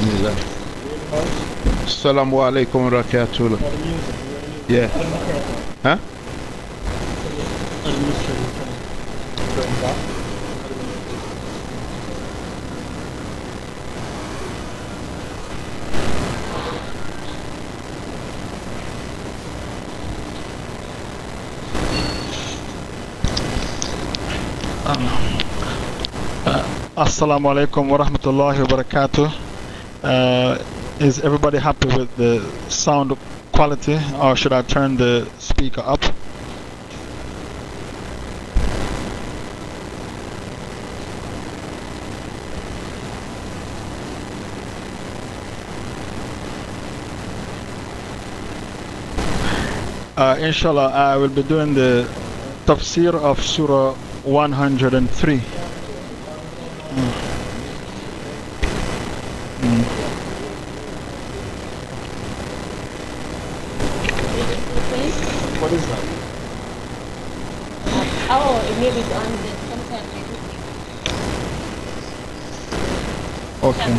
بسم الله. السلام عليكم وبركاته يا ها السلام عليكم ورحمة الله وبركاته Uh, is everybody happy with the sound quality or should I turn the speaker up? Uh, inshallah, I will be doing the tafsir of Surah 103. What is that? Oh, it may be on the content. Okay.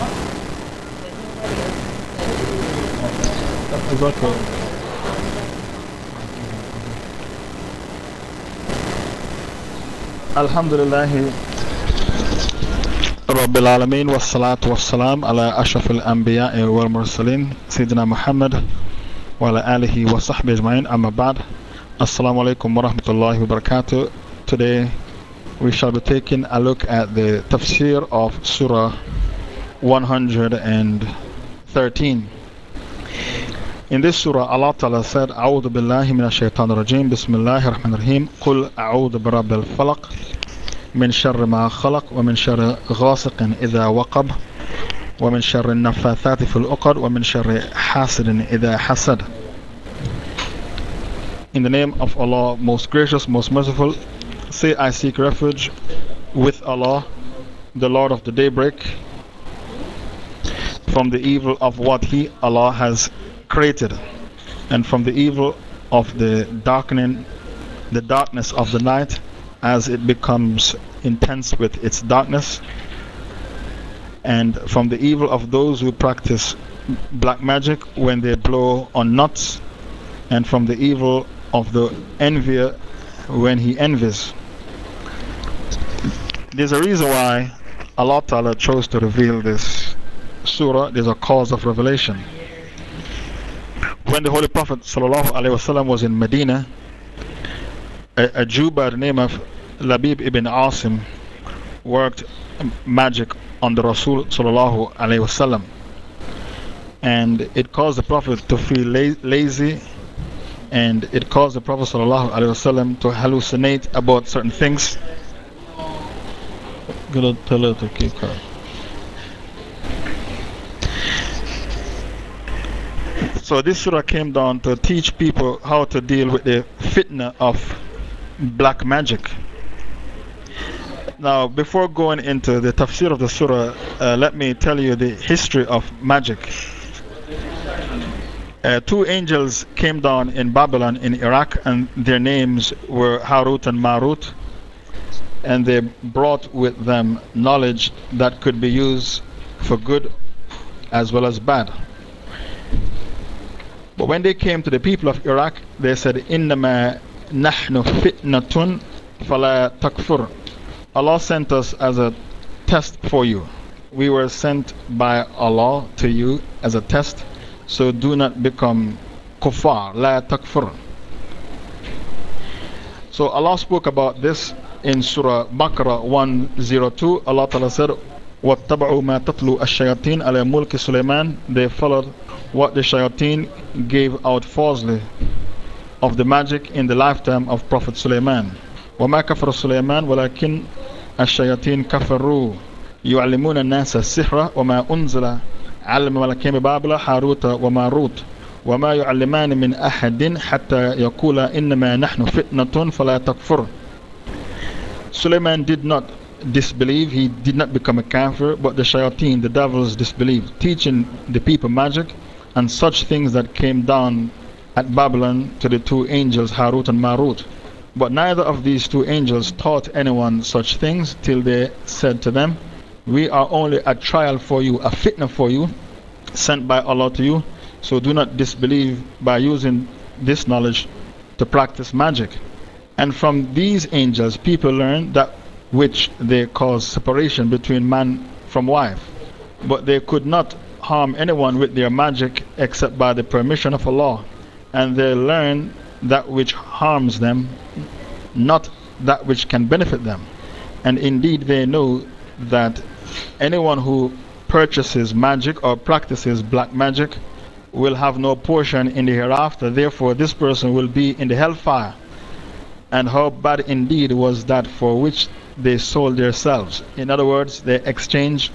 It's okay. الحمد لله رب العالمين والصلاة والسلام على أشرف الأنبياء والمرسلين سيدنا محمد وعلى آله وصحبه أجمعين أما بعد السلام عليكم ورحمة الله وبركاته Today we shall be taking a look at the tafsir of Surah 113 In this surah, Allah Ta'ala said, أعوذ بالله من الشيطان الرجيم بسم الله الرحمن الرحيم قل أعوذ برب الفلق من شر ما خلق ومن شر غاسق إذا وقب ومن شر النفاثات في العقد ومن شر حاسد إذا حسد In the name of Allah, most gracious, most merciful, say I seek refuge with Allah, the Lord of the daybreak, from the evil of what He, Allah, has created, and from the evil of the darkening, the darkness of the night as it becomes intense with its darkness, and from the evil of those who practice black magic when they blow on nuts, and from the evil of the envier when he envies. There's a reason why Allah Ta'ala chose to reveal this surah, there's a cause of revelation. When the Holy Prophet ﷺ was in Medina, a, a Jew by the name of Labib ibn Asim worked magic on the Rasul sallallahu wasallam, and it caused the Prophet to feel la lazy, and it caused the Prophet sallallahu wasallam to hallucinate about certain things. So this surah came down to teach people how to deal with the fitna of black magic. Now, before going into the tafsir of the surah, uh, let me tell you the history of magic. Uh, two angels came down in Babylon, in Iraq, and their names were Harut and Marut. And they brought with them knowledge that could be used for good as well as bad. But when they came to the people of Iraq, they said, Innama نَحْنُ فِتْنَةٌ فَلَا تَكْفُرْ Allah sent us as a test for you. We were sent by Allah to you as a test, so do not become kuffar, la takfur. So Allah spoke about this in Surah Baqarah 102. Allah Ta'ala said, وَاتَّبَعُوا مَا تَتْلُو الشَّيَاطِينَ عَلَى مُلْكِ سُلَيْمَانَ They followed what the shayateen gave out falsely of the magic in the lifetime of Prophet Sulaiman. وما كفر سليمان ولكن الشياطين كفروا يعلمون الناس السحر وما أنزل على الملكين ببابل هاروت وماروت وما يعلمان من أحد حتى يقول إنما نحن فتنة فلا تكفر Suleiman did not disbelieve, he did not become a kafir, but the shayateen, the devils, disbelieved, teaching the people magic and such things that came down at Babylon to the two angels Harut and Marut. But neither of these two angels taught anyone such things till they said to them, We are only a trial for you, a fitna for you, sent by Allah to you. So do not disbelieve by using this knowledge to practice magic. And from these angels, people learn that which they cause separation between man from wife. But they could not harm anyone with their magic except by the permission of Allah. And they learn that which harms them, not that which can benefit them. And indeed, they know that anyone who purchases magic or practices black magic will have no portion in the hereafter. Therefore, this person will be in the hellfire. And how bad indeed was that for which they sold themselves. In other words, they exchanged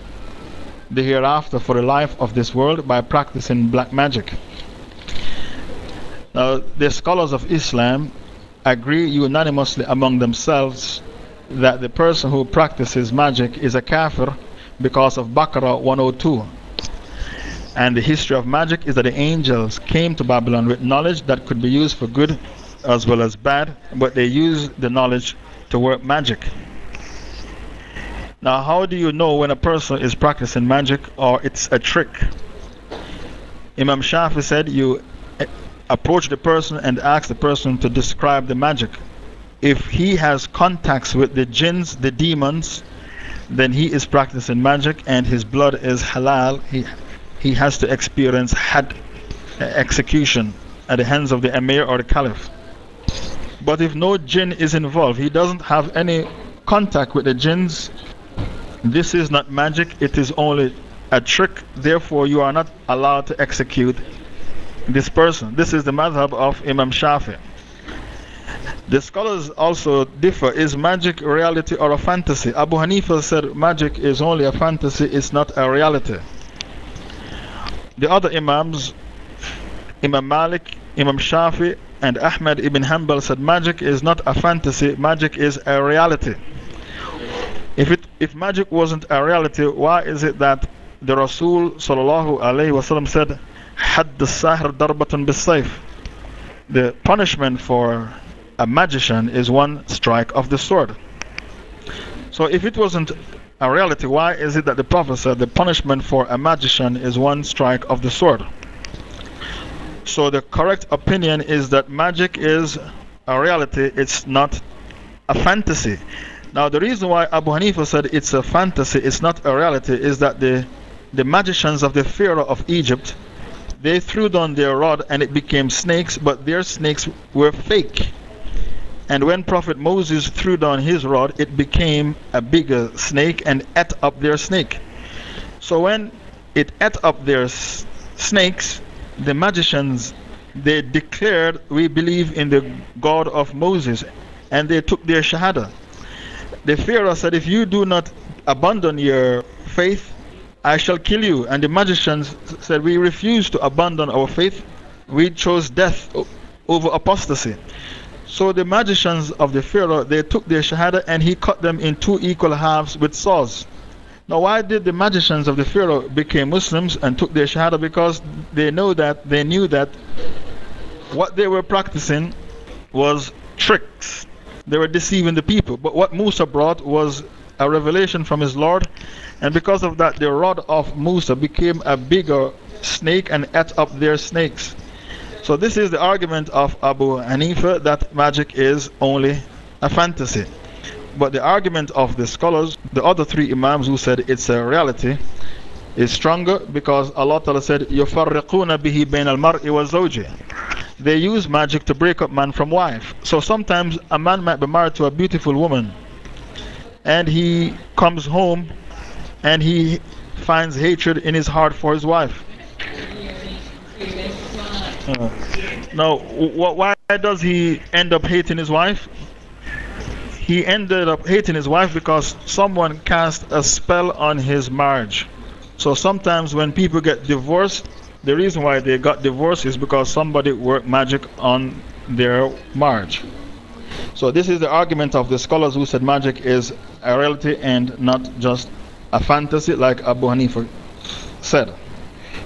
the hereafter for the life of this world by practicing black magic. Now, the scholars of Islam agree unanimously among themselves that the person who practices magic is a kafir because of Baqarah 102. And the history of magic is that the angels came to Babylon with knowledge that could be used for good as well as bad, but they used the knowledge to work magic. Now, how do you know when a person is practicing magic or it's a trick? Imam Shafi said you approach the person and ask the person to describe the magic. If he has contacts with the jinns, the demons, then he is practicing magic and his blood is halal. He, he has to experience had eh, execution at the hands of the emir or the caliph. But if no jinn is involved, he doesn't have any contact with the jinns, this is not magic, it is only a trick. Therefore, you are not allowed to execute this person. This is the madhab of Imam Shafi. The scholars also differ. Is magic reality or a fantasy? Abu Hanifa said magic is only a fantasy, it's not a reality. The other Imams, Imam Malik, Imam Shafi, and Ahmad ibn Hanbal said magic is not a fantasy, magic is a reality. If, it, if magic wasn't a reality, why is it that the Rasul said, Had the Sahir darbatun bisayf? The punishment for a magician is one strike of the sword. So if it wasn't a reality, why is it that the Prophet said the punishment for a magician is one strike of the sword? So the correct opinion is that magic is a reality, it's not a fantasy. Now, the reason why Abu Hanifa said it's a fantasy, it's not a reality, is that the, the magicians of the Pharaoh of Egypt they threw down their rod and it became snakes, but their snakes were fake. And when Prophet Moses threw down his rod, it became a bigger snake and ate up their snake. So when it ate up their snakes, the magicians they declared, We believe in the God of Moses, and they took their Shahada. The Pharaoh said, If you do not abandon your faith, I shall kill you. And the magicians said, We refuse to abandon our faith. We chose death over apostasy. So the magicians of the Pharaoh, they took their Shahada and he cut them in two equal halves with saws. Now, why did the magicians of the Pharaoh become Muslims and took their Shahada? Because they know that, they knew that what they were practicing was tricks. They were deceiving the people. But what Musa brought was a revelation from his Lord. And because of that, the rod of Musa became a bigger snake and ate up their snakes. So, this is the argument of Abu Hanifa that magic is only a fantasy. But the argument of the scholars, the other three Imams who said it's a reality, is stronger because Allah Ta'ala said, يُفَرِّقُونَ بِهِ بَيْنَ الْمَرْءِ وَالزَّوْجِ They use magic to break up man from wife. So sometimes a man might be married to a beautiful woman and he comes home and he finds hatred in his heart for his wife. Uh, now, why does he end up hating his wife? He ended up hating his wife because someone cast a spell on his marriage. So sometimes when people get divorced, the reason why they got divorced is because somebody worked magic on their marriage. So, this is the argument of the scholars who said magic is a reality and not just a fantasy, like Abu Hanifa said.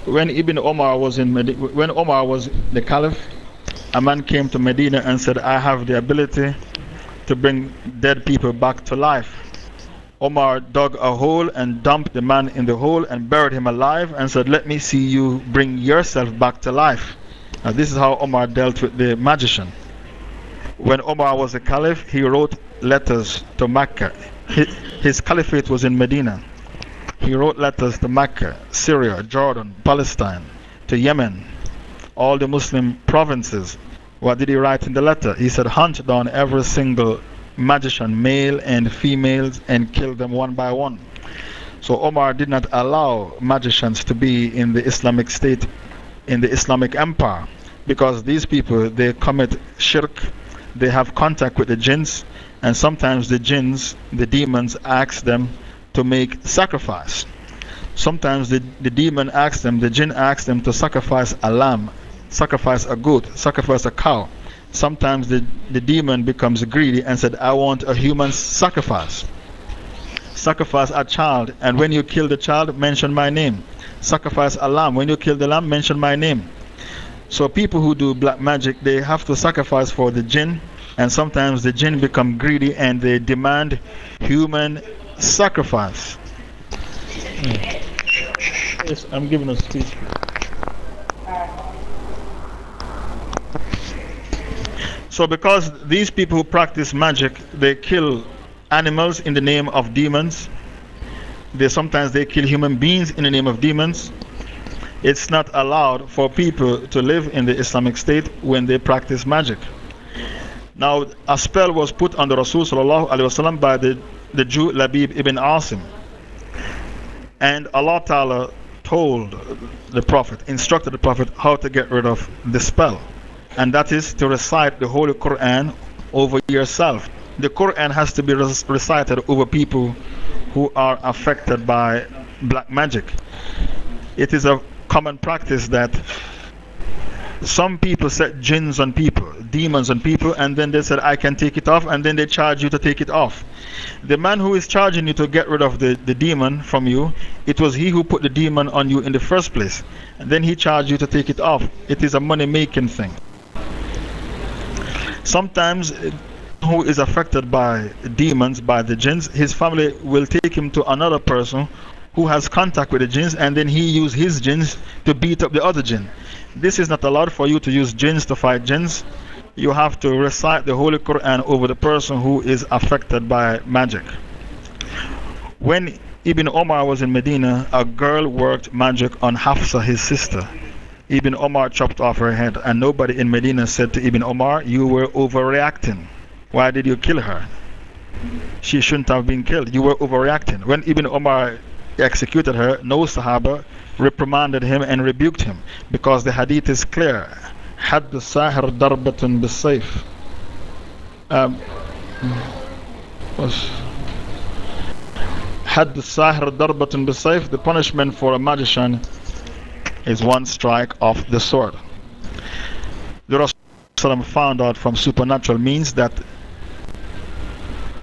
When Ibn Omar was in Medi when Omar was the caliph, a man came to Medina and said, I have the ability to bring dead people back to life. Omar dug a hole and dumped the man in the hole and buried him alive and said, Let me see you bring yourself back to life. Now, this is how Omar dealt with the magician. When Omar was a caliph, he wrote letters to Mecca. His, caliphate was in Medina. He wrote letters to Mecca, Syria, Jordan, Palestine, to Yemen, all the Muslim provinces. What did he write in the letter? He said, Hunt down every single magician, male and females, and kill them one by one. So Omar did not allow magicians to be in the Islamic State, in the Islamic Empire, because these people they commit shirk, they have contact with the jinns, and sometimes the jinns, the demons, ask them to make sacrifice. Sometimes the, the demon asks them, the jinn asks them to sacrifice a lamb, sacrifice a goat, sacrifice a cow. Sometimes the, the demon becomes greedy and said, I want a human sacrifice. Sacrifice a child, and when you kill the child, mention my name. Sacrifice a lamb. When you kill the lamb, mention my name. So people who do black magic, they have to sacrifice for the jinn, and sometimes the jinn become greedy and they demand human sacrifice. Yes, I'm giving a speech. So, because these people who practice magic, they kill animals in the name of demons, they sometimes they kill human beings in the name of demons. It's not allowed for people to live in the Islamic State when they practice magic. Now, a spell was put on the Rasul by the, the Jew Labib ibn Asim. And Allah Ta'ala told the Prophet, instructed the Prophet how to get rid of the spell and that is to recite the Holy Quran over yourself. The Quran has to be recited over people who are affected by black magic. It is a common practice that some people set jinns on people, demons on people, and then they said, I can take it off, and then they charge you to take it off. The man who is charging you to get rid of the, the demon from you, it was he who put the demon on you in the first place. And then he charged you to take it off. It is a money making thing. Sometimes, uh, who is affected by demons, by the jinns, his family will take him to another person who has contact with the jinns and then he use his jinns to beat up the other jinn. This is not allowed for you to use jinns to fight jinns. You have to recite the Holy Quran over the person who is affected by magic. When Ibn Omar was in Medina, a girl worked magic on Hafsa, his sister. Ibn Omar chopped off her head, and nobody in Medina said to Ibn Omar, You were overreacting. Why did you kill her? She shouldn't have been killed. You were overreacting. When Ibn Omar executed her, no Sahaba reprimanded him and rebuked him because the hadith is clear. حد الساحر ضربة بالسيف. Um, حد الساحر ضربة بالسيف. The punishment for a magician is one strike of the sword. The Rasul found out from supernatural means that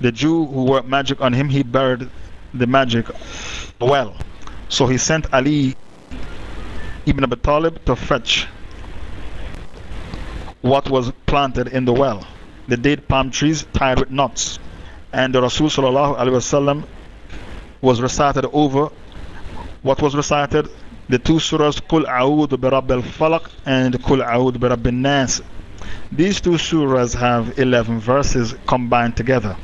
the Jew who worked magic on him, he buried the magic well. So he sent Ali ibn Abi Talib to fetch what was planted in the well the date palm trees tied with knots. And the Rasul was recited over what was recited the two surahs Qul A'udhu bi Rabbil Falaq and Qul A'udhu bi Rabbin Nas. These two surahs have 11 verses combined together.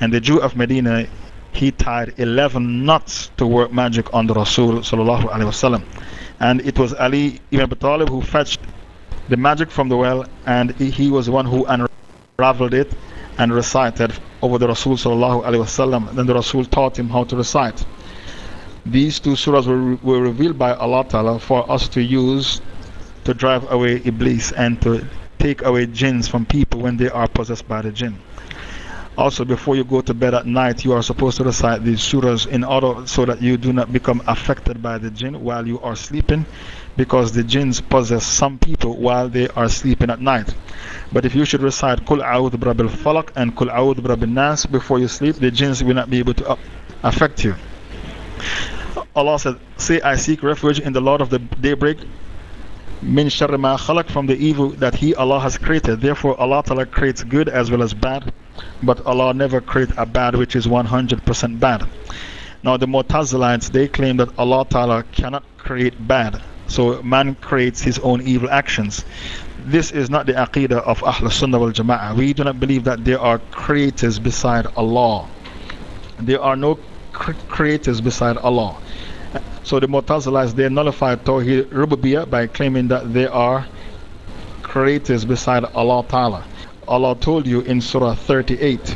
And the Jew of Medina, he tied 11 knots to work magic on the Rasul. And it was Ali ibn Abi Talib who fetched the magic from the well, and he was the one who unraveled it and recited over the Rasul. Sallallahu alaihi wasallam. Then the Rasul taught him how to recite. These two surahs were, were revealed by Allah Ta'ala for us to use to drive away Iblis and to take away jinns from people when they are possessed by the jinn. Also, before you go to bed at night, you are supposed to recite these surahs in order so that you do not become affected by the jinn while you are sleeping, because the jinns possess some people while they are sleeping at night. But if you should recite Kul A'udhu Brabil Falak and Kul A'udhu Brabil Nas before you sleep, the jinns will not be able to uh, affect you. Allah said, Say, I seek refuge in the Lord of the daybreak, min sharri ma khalaq from the evil that He, Allah, has created. Therefore, Allah Ta'ala creates good as well as bad, but Allah never creates a bad which is 100% bad. Now, the Mu'tazilites they claim that Allah Ta'ala cannot create bad, so man creates his own evil actions. This is not the aqidah of Ahl Sunnah wal Jama'ah. We do not believe that there are creators beside Allah. There are no creators beside Allah. So the Mu'tazilites, they nullify Tawheed Rububiyyah by claiming that they are creators beside Allah Ta'ala. Allah told you in Surah 38,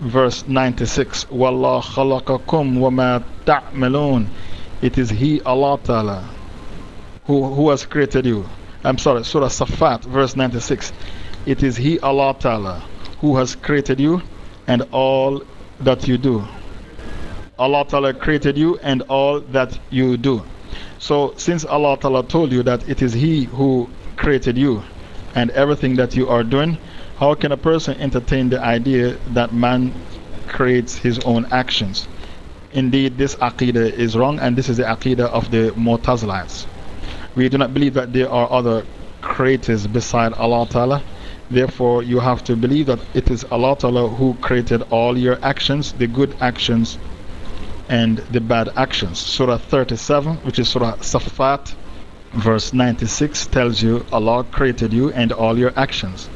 verse 96, Wallah khalaqakum wa ma ta'malun. It is He, Allah Ta'ala, who, who has created you. I'm sorry, Surah Safat, verse 96. It is He, Allah Ta'ala, who has created you and all that you do. Allah Ta'ala created you and all that you do. So, since Allah Ta'ala told you that it is He who created you and everything that you are doing, how can a person entertain the idea that man creates his own actions? Indeed, this aqidah is wrong, and this is the aqidah of the Mu'tazilites. We do not believe that there are other creators beside Allah Ta'ala. Therefore, you have to believe that it is Allah Ta'ala who created all your actions, the good actions and the bad actions. Surah 37, which is Surah Safat, verse 96, tells you Allah created you and all your actions.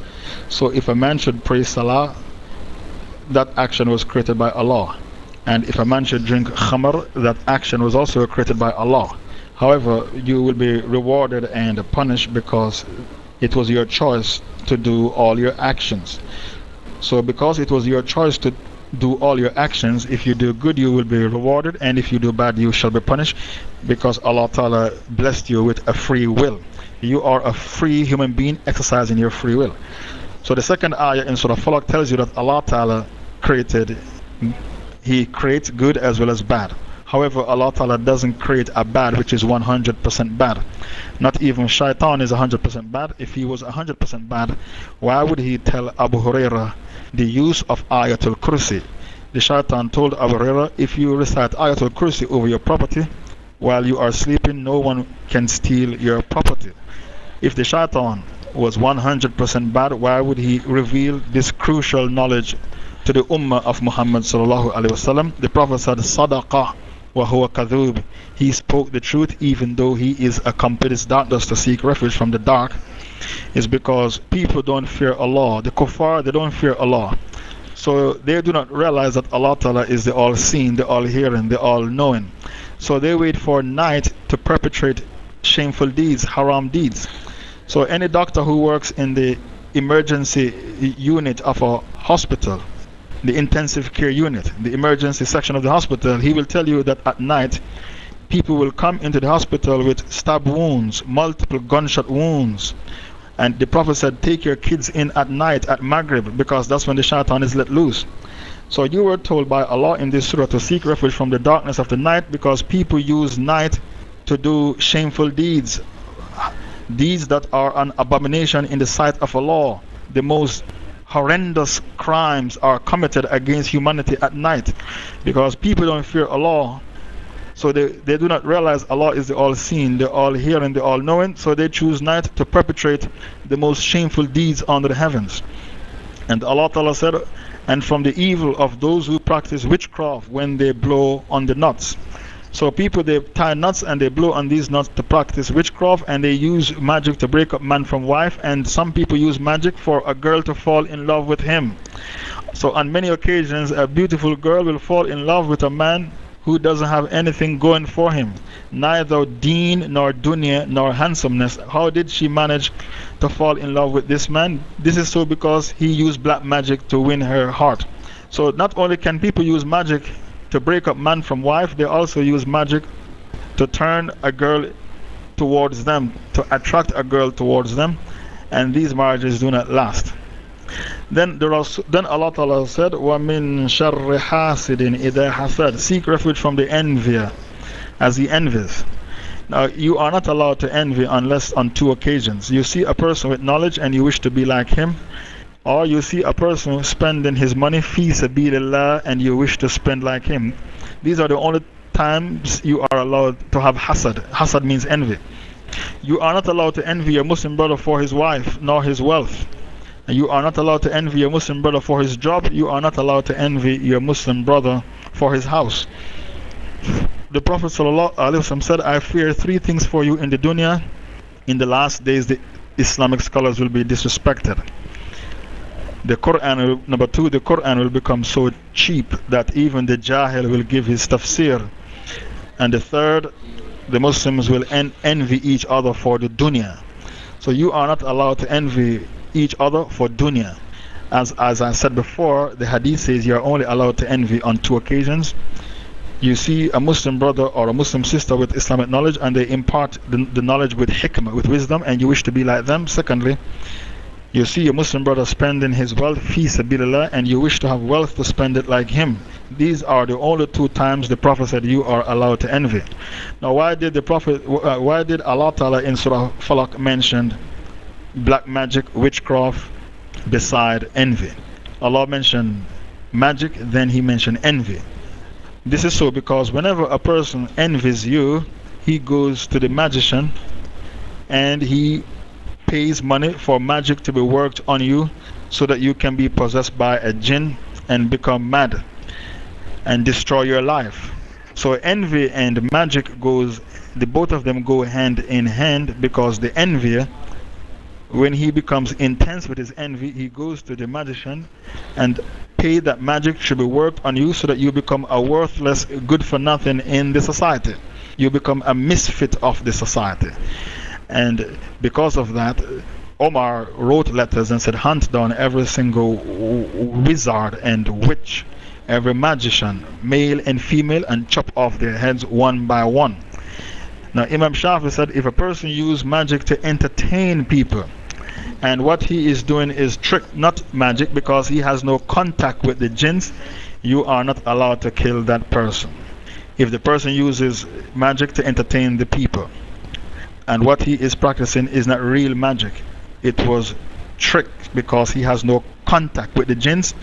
So if a man should pray Salah, that action was created by Allah. And if a man should drink khamr, that action was also created by Allah. However, you will be rewarded and punished because it was your choice to do all your actions. So, because it was your choice to do all your actions. If you do good, you will be rewarded, and if you do bad, you shall be punished because Allah Ta'ala blessed you with a free will. You are a free human being exercising your free will. So, the second ayah in Surah Falaq tells you that Allah Ta'ala created, He creates good as well as bad. However, Allah Ta'ala doesn't create a bad which is 100% bad. Not even shaitan is 100% bad. If he was 100% bad, why would he tell Abu Hurairah the use of Ayatul Kursi. The shaitan told Abu Hurairah, if you recite Ayatul Kursi over your property while you are sleeping, no one can steal your property. If the shaitan was 100% bad, why would he reveal this crucial knowledge to the ummah of Muhammad? The Prophet said, Sadaqah wa. He spoke the truth even though he is a completist darkness to seek refuge from the dark is because people don't fear Allah. The kuffar, they don't fear Allah. So they do not realize that Allah Ta'ala is the all seeing, the all hearing, the all knowing. So they wait for night to perpetrate shameful deeds, haram deeds. So any doctor who works in the emergency unit of a hospital, the intensive care unit, the emergency section of the hospital, he will tell you that at night people will come into the hospital with stab wounds, multiple gunshot wounds, and the Prophet said, Take your kids in at night at Maghrib because that's when the shaitan is let loose. So you were told by Allah in this surah to seek refuge from the darkness of the night because people use night to do shameful deeds, deeds that are an abomination in the sight of Allah. The most horrendous crimes are committed against humanity at night because people don't fear Allah so they, they do not realize Allah is the all seeing, the all hearing, the all knowing. So they choose night to perpetrate the most shameful deeds under the heavens. And Allah Ta'ala said, And from the evil of those who practice witchcraft when they blow on the nuts. So people they tie nuts and they blow on these nuts to practice witchcraft and they use magic to break up man from wife. And some people use magic for a girl to fall in love with him. So on many occasions, a beautiful girl will fall in love with a man who doesn't have anything going for him, neither deen nor dunya nor handsomeness. How did she manage to fall in love with this man? This is so because he used black magic to win her heart. So, not only can people use magic to break up man from wife, they also use magic to turn a girl towards them, to attract a girl towards them, and these marriages do not last. Then, there was, then Allah Ta'ala said, وَمِن شَرِّ حَاسِدٍ إِذَا حَسَدٍ Seek refuge from the envier as he envies. Now, you are not allowed to envy unless on two occasions. You see a person with knowledge and you wish to be like him, or you see a person spending his money, fi sabilillah, and you wish to spend like him. These are the only times you are allowed to have hasad. Hasad means envy. You are not allowed to envy your Muslim brother for his wife nor his wealth. You are not allowed to envy your Muslim brother for his job. You are not allowed to envy your Muslim brother for his house. The Prophet ﷺ said, I fear three things for you in the dunya. In the last days, the Islamic scholars will be disrespected. The Quran, will, number two, the Quran will become so cheap that even the Jahil will give his tafsir. And the third, the Muslims will en envy each other for the dunya. So you are not allowed to envy each other for dunya. As, as I said before, the hadith says you are only allowed to envy on two occasions. You see a Muslim brother or a Muslim sister with Islamic knowledge and they impart the, the knowledge with hikmah, with wisdom, and you wish to be like them. Secondly, you see a Muslim brother spending his wealth, fi sabilillah, and you wish to have wealth to spend it like him. These are the only two times the Prophet said you are allowed to envy. Now, why did the Prophet, uh, why did Allah Ta'ala in Surah Falak mention black magic, witchcraft, beside envy? Allah mentioned magic, then He mentioned envy. This is so because whenever a person envies you, he goes to the magician and he pays money for magic to be worked on you so that you can be possessed by a jinn and become mad and destroy your life. So envy and magic goes, the both of them go hand in hand because the envier, when he becomes intense with his envy, he goes to the magician and pay that magic should be worked on you so that you become a worthless, good for nothing in the society. You become a misfit of the society. And because of that, Omar wrote letters and said, Hunt down every single wizard and witch, every magician, male and female, and chop off their heads one by one. Now, Imam Shafi said, if a person uses magic to entertain people, and what he is doing is trick, not magic, because he has no contact with the jinns, you are not allowed to kill that person. If the person uses magic to entertain the people, and what he is practicing is not real magic. It was trick because he has no contact with the jinns,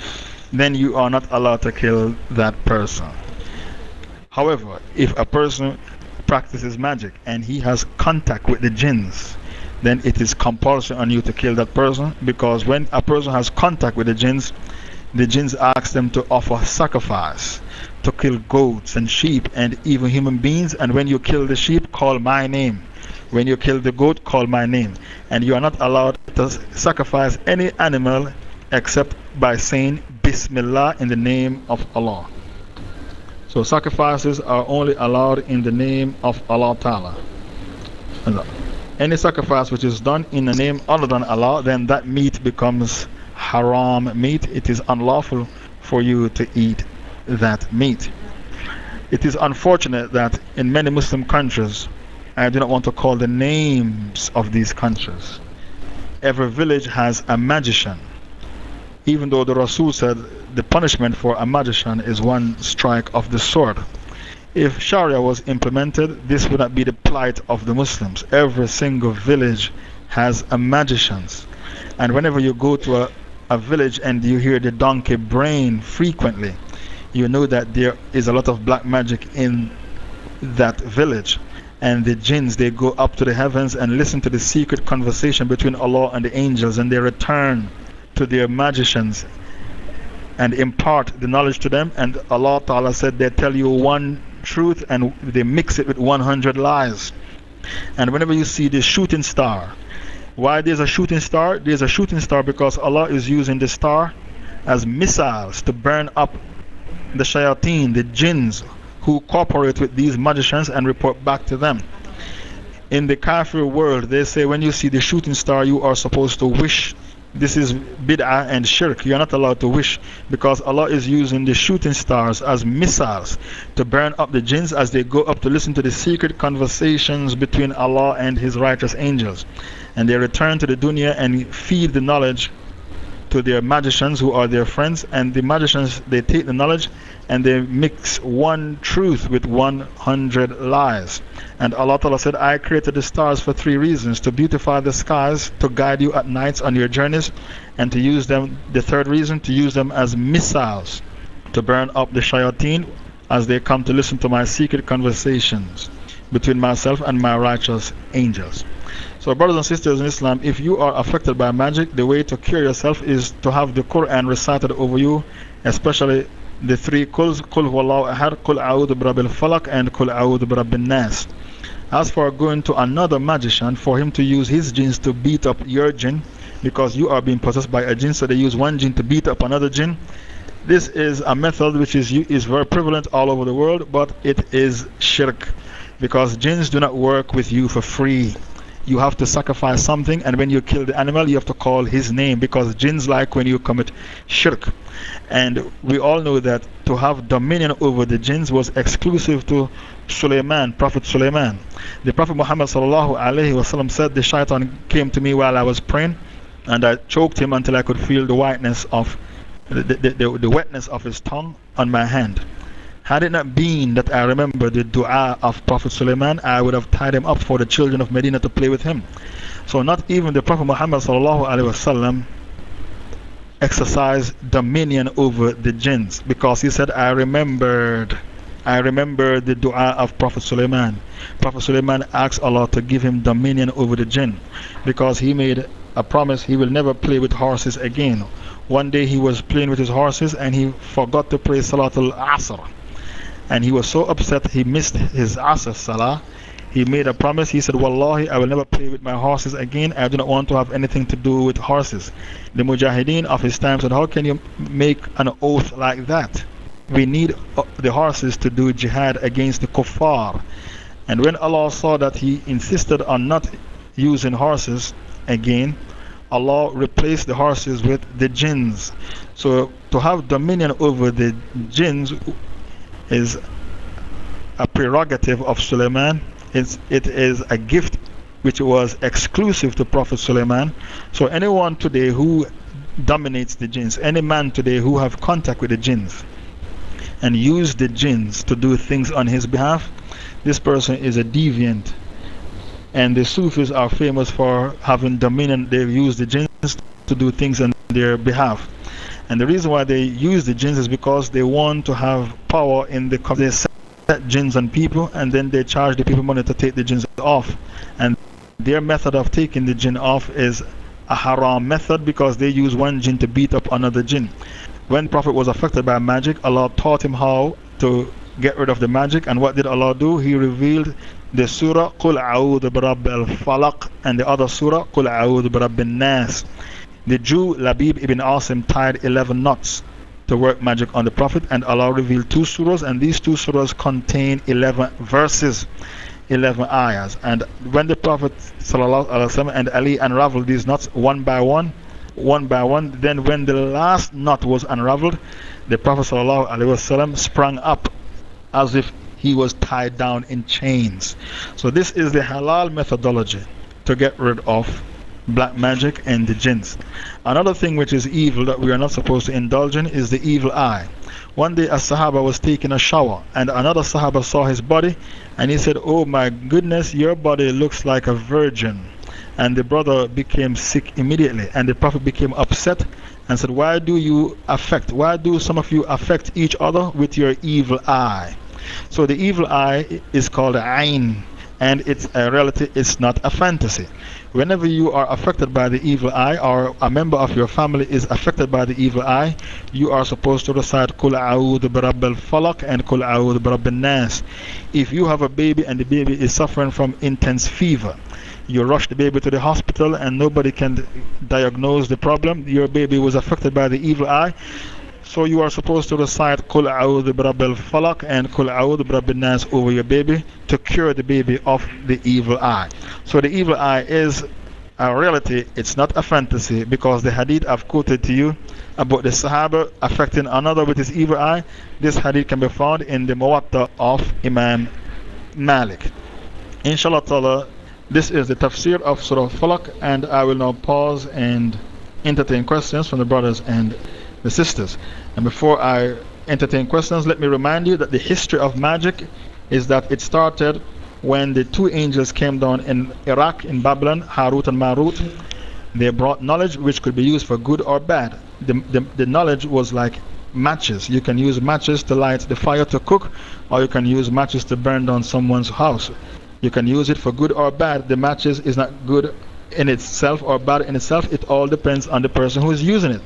then you are not allowed to kill that person. However, if a person practices magic and he has contact with the jinns, then it is compulsory on you to kill that person because when a person has contact with the jinns, the jinns ask them to offer sacrifice, to kill goats and sheep and even human beings. And when you kill the sheep, call my name. When you kill the goat, call my name. And you are not allowed to sacrifice any animal except by saying Bismillah in the name of Allah. So sacrifices are only allowed in the name of Allah Ta'ala. Any sacrifice which is done in the name other than Allah, then that meat becomes haram meat. It is unlawful for you to eat that meat. It is unfortunate that in many Muslim countries, I do not want to call the names of these countries. Every village has a magician. Even though the Rasul said the punishment for a magician is one strike of the sword. If Sharia was implemented, this would not be the plight of the Muslims. Every single village has a magician. And whenever you go to a, a village and you hear the donkey braying frequently, you know that there is a lot of black magic in that village and the jinns they go up to the heavens and listen to the secret conversation between Allah and the angels and they return to their magicians and impart the knowledge to them and Allah Ta'ala said they tell you one truth and they mix it with 100 lies and whenever you see the shooting star why there's a shooting star there's a shooting star because Allah is using the star as missiles to burn up the shayateen the jinns who cooperate with these magicians and report back to them. In the Kafir world, they say when you see the shooting star, you are supposed to wish. This is bid'ah and shirk. You are not allowed to wish because Allah is using the shooting stars as missiles to burn up the jinns as they go up to listen to the secret conversations between Allah and His righteous angels. And they return to the dunya and feed the knowledge to their magicians who are their friends. And the magicians, they take the knowledge and they mix one truth with 100 lies. And Allah said, I created the stars for three reasons to beautify the skies, to guide you at nights on your journeys, and to use them, the third reason, to use them as missiles to burn up the shayateen as they come to listen to my secret conversations. between myself and my righteous angels. So, brothers and sisters in Islam, if you are affected by magic, the way to cure yourself is to have the Quran recited over you, especially the three Kuls, Kul Huwallahu Ahad, Kul A'udhu Birabil Falak, and Kul A'udhu Birabil Nas. As for going to another magician for him to use his jinns to beat up your jinn, because you are being possessed by a jinn, so they use one jinn to beat up another jinn. This is a method which is, is very prevalent all over the world, but it is shirk because jinns do not work with you for free. You have to sacrifice something, and when you kill the animal, you have to call his name because jinns like when you commit shirk. And we all know that to have dominion over the jinns was exclusive to Sulaiman, Prophet Sulaiman. The Prophet Muhammad said, The shaitan came to me while I was praying, and I choked him until I could feel the whiteness of the, the, the, the wetness of his tongue on my hand. Had it not been that I remember the dua of Prophet Sulaiman, I would have tied him up for the children of Medina to play with him. So, not even the Prophet Muhammad exercised dominion over the jinns because he said, I remembered. I remember the dua of Prophet Sulaiman. Prophet Sulaiman asked Allah to give him dominion over the jinn because he made a promise he will never play with horses again. One day he was playing with his horses and he forgot to pray Salatul Asr. And he was so upset he missed his Asr Salah. He made a promise. He said, Wallahi, I will never play with my horses again. I do not want to have anything to do with horses. The Mujahideen of his time said, How can you make an oath like that? We need uh, the horses to do jihad against the kuffar. And when Allah saw that he insisted on not using horses again, Allah replaced the horses with the jinns. So to have dominion over the jinns is a prerogative of Suleiman. It's, it is a gift which was exclusive to Prophet Suleiman. So anyone today who dominates the jinns, any man today who have contact with the jinns and use the jinns to do things on his behalf, this person is a deviant. And the Sufis are famous for having dominion. They use the jinns to do things on their behalf. And the reason why they use the jinns is because they want to have power in the They set jinns on people and then they charge the people money to take the jinns off. And their method of taking the jinn off is a haram method because they use one jinn to beat up another jinn. When Prophet was affected by magic, Allah taught him how to get rid of the magic. And what did Allah do? He revealed the surah Qul A'udhu Birabbil Falaq and the other surah Qul A'udhu al-Nas the Jew Labib ibn Asim tied 11 knots to work magic on the Prophet, and Allah revealed two surahs, and these two surahs contain 11 verses, 11 ayahs. And when the Prophet ﷺ and Ali unraveled these knots one by one, one by one, then when the last knot was unraveled, the Prophet ﷺ sprang up as if he was tied down in chains. So, this is the halal methodology to get rid of black magic and the jinns. Another thing which is evil that we are not supposed to indulge in is the evil eye. One day a Sahaba was taking a shower and another Sahaba saw his body and he said, Oh my goodness, your body looks like a virgin. And the brother became sick immediately and the Prophet became upset and said, Why do you affect, why do some of you affect each other with your evil eye? So the evil eye is called Ain and it's a reality, it's not a fantasy. Whenever you are affected by the evil eye, or a member of your family is affected by the evil eye, you are supposed to recite Kul A'udhu Birabb Falak and Kul A'udhu Birabb Nas. If you have a baby and the baby is suffering from intense fever, you rush the baby to the hospital and nobody can diagnose the problem, your baby was affected by the evil eye. So you are supposed to recite Kul A'udhu Birabb Falak and Kul A'udhu Birabb Nas over your baby to cure the baby of the evil eye. So the evil eye is a reality, it's not a fantasy because the hadith I've quoted to you about the Sahaba affecting another with his evil eye, this hadith can be found in the Muwatta of Imam Malik. Inshallah ta'ala, this is the tafsir of Surah Falak, and I will now pause and entertain questions from the brothers and the sisters. And before I entertain questions, let me remind you that the history of magic is that it started when the two angels came down in Iraq, in Babylon, Harut and Marut. They brought knowledge which could be used for good or bad. The, the, the knowledge was like matches. You can use matches to light the fire to cook, or you can use matches to burn down someone's house. You can use it for good or bad. The matches is not good in itself or bad in itself. It all depends on the person who is using it.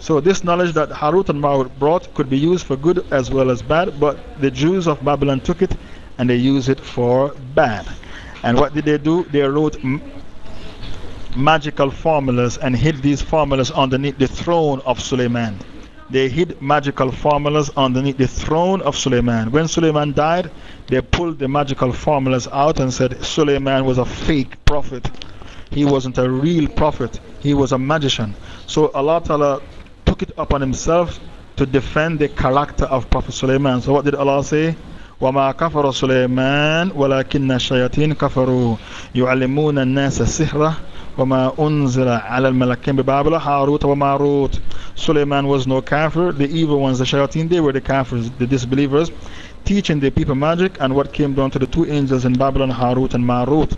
So, this knowledge that Harut and Marut brought could be used for good as well as bad, but the Jews of Babylon took it and they used it for bad. And what did they do? They wrote magical formulas and hid these formulas underneath the throne of Suleiman. They hid magical formulas underneath the throne of Suleiman. When Suleiman died, they pulled the magical formulas out and said Suleiman was a fake prophet. He wasn't a real prophet, he was a magician. So Allah Ta'ala took it upon himself to defend the character of Prophet Suleiman. So, what did Allah say? وما كفر سليمان ولكن الشياطين كفروا يعلمون الناس السحر وما أنزل على الملكين ببابل هاروت وماروت Suleiman was no kafir the evil ones the shayateen they were the kafirs the disbelievers teaching the people magic and what came down to the two angels in Babylon Harut and Marut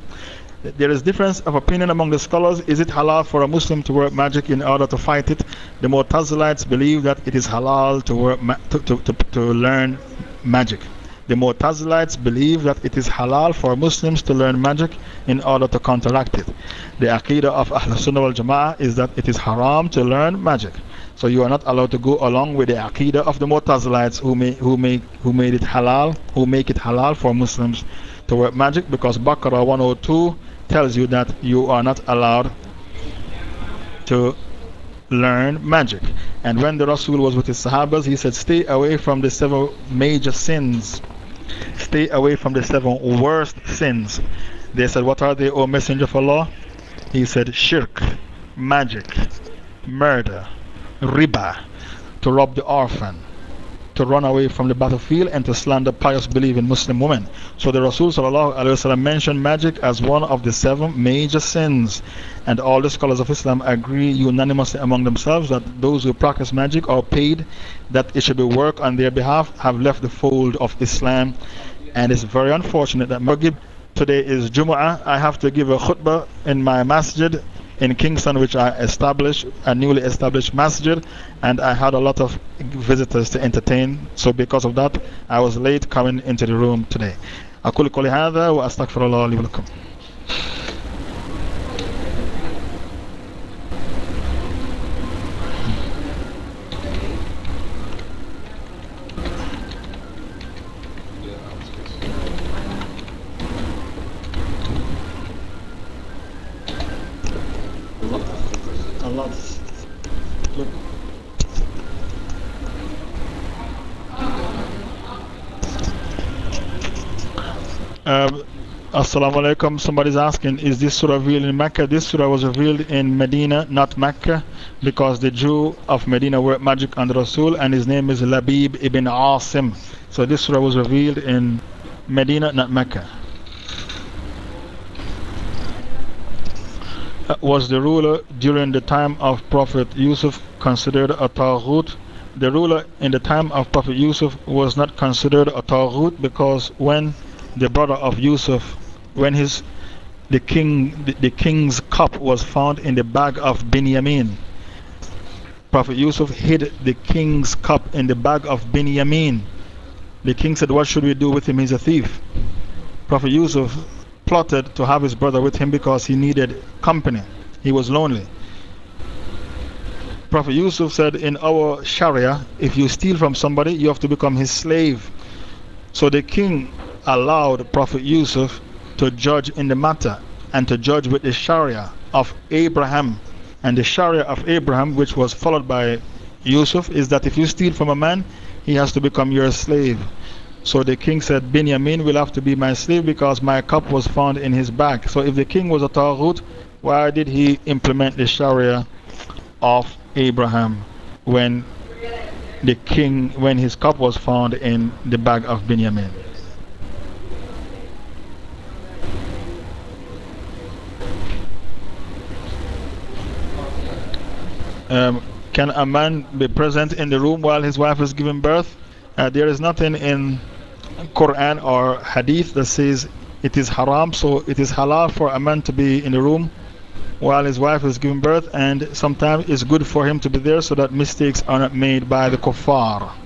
there is difference of opinion among the scholars. Is it halal for a Muslim to work magic in order to fight it? The Mu'tazilites believe that it is halal to, work to, to, to, to learn magic. The Mu'tazilites believe that it is halal for Muslims to learn magic in order to counteract it. The Aqidah of Ahl Sunnah wal Jama'ah is that it is haram to learn magic. So you are not allowed to go along with the Aqidah of the Mu'tazilites who, may, who, make, who made it halal, who make it halal for Muslims to work magic because Baqarah 102 tells you that you are not allowed to learn magic. And when the Rasul was with his Sahabas, he said, Stay away from the seven major sins. Stay away from the seven worst sins. They said, What are they, O Messenger of Allah? He said, Shirk, magic, murder, riba, to rob the orphan, to run away from the battlefield and to slander pious believing Muslim women. So the Rasul mentioned magic as one of the seven major sins. And all the scholars of Islam agree unanimously among themselves that those who practice magic or paid that it should be work on their behalf have left the fold of Islam. And it's very unfortunate that Maghrib today is Jumu'ah. I have to give a khutbah in my masjid in Kingston, which I established, a newly established masjid, and I had a lot of visitors to entertain. So, because of that, I was late coming into the room today. أقول قولي هذا وأستغفر الله لي ولكم. Assalamu alaikum. Somebody's asking, is this surah revealed in Mecca? This surah was revealed in Medina, not Mecca, because the Jew of Medina worked magic on the Rasul, and his name is Labid ibn Asim. So this surah was revealed in Medina, not Mecca. Uh, was the ruler during the time of Prophet Yusuf considered a Taghut? The ruler in the time of Prophet Yusuf was not considered a Taghut because when the brother of Yusuf, when his, the, king, the, the king's cup was found in the bag of Benjamin, Prophet Yusuf hid the king's cup in the bag of Benjamin. The king said, What should we do with him? He's a thief. Prophet Yusuf plotted to have his brother with him because he needed company. He was lonely. Prophet Yusuf said, In our Sharia, if you steal from somebody, you have to become his slave. So the king allowed Prophet Yusuf to judge in the matter and to judge with the Sharia of Abraham. And the Sharia of Abraham, which was followed by Yusuf, is that if you steal from a man, he has to become your slave. So the king said, Benjamin will have to be my slave because my cup was found in his bag. So if the king was a why did he implement the Sharia of Abraham when the king, when his cup was found in the bag of Benjamin? Um, can a man be present in the room while his wife is giving birth? Uh, there is nothing in Quran or Hadith that says it is haram, so it is halal for a man to be in the room while his wife is giving birth, and sometimes it's good for him to be there so that mistakes are not made by the kuffar.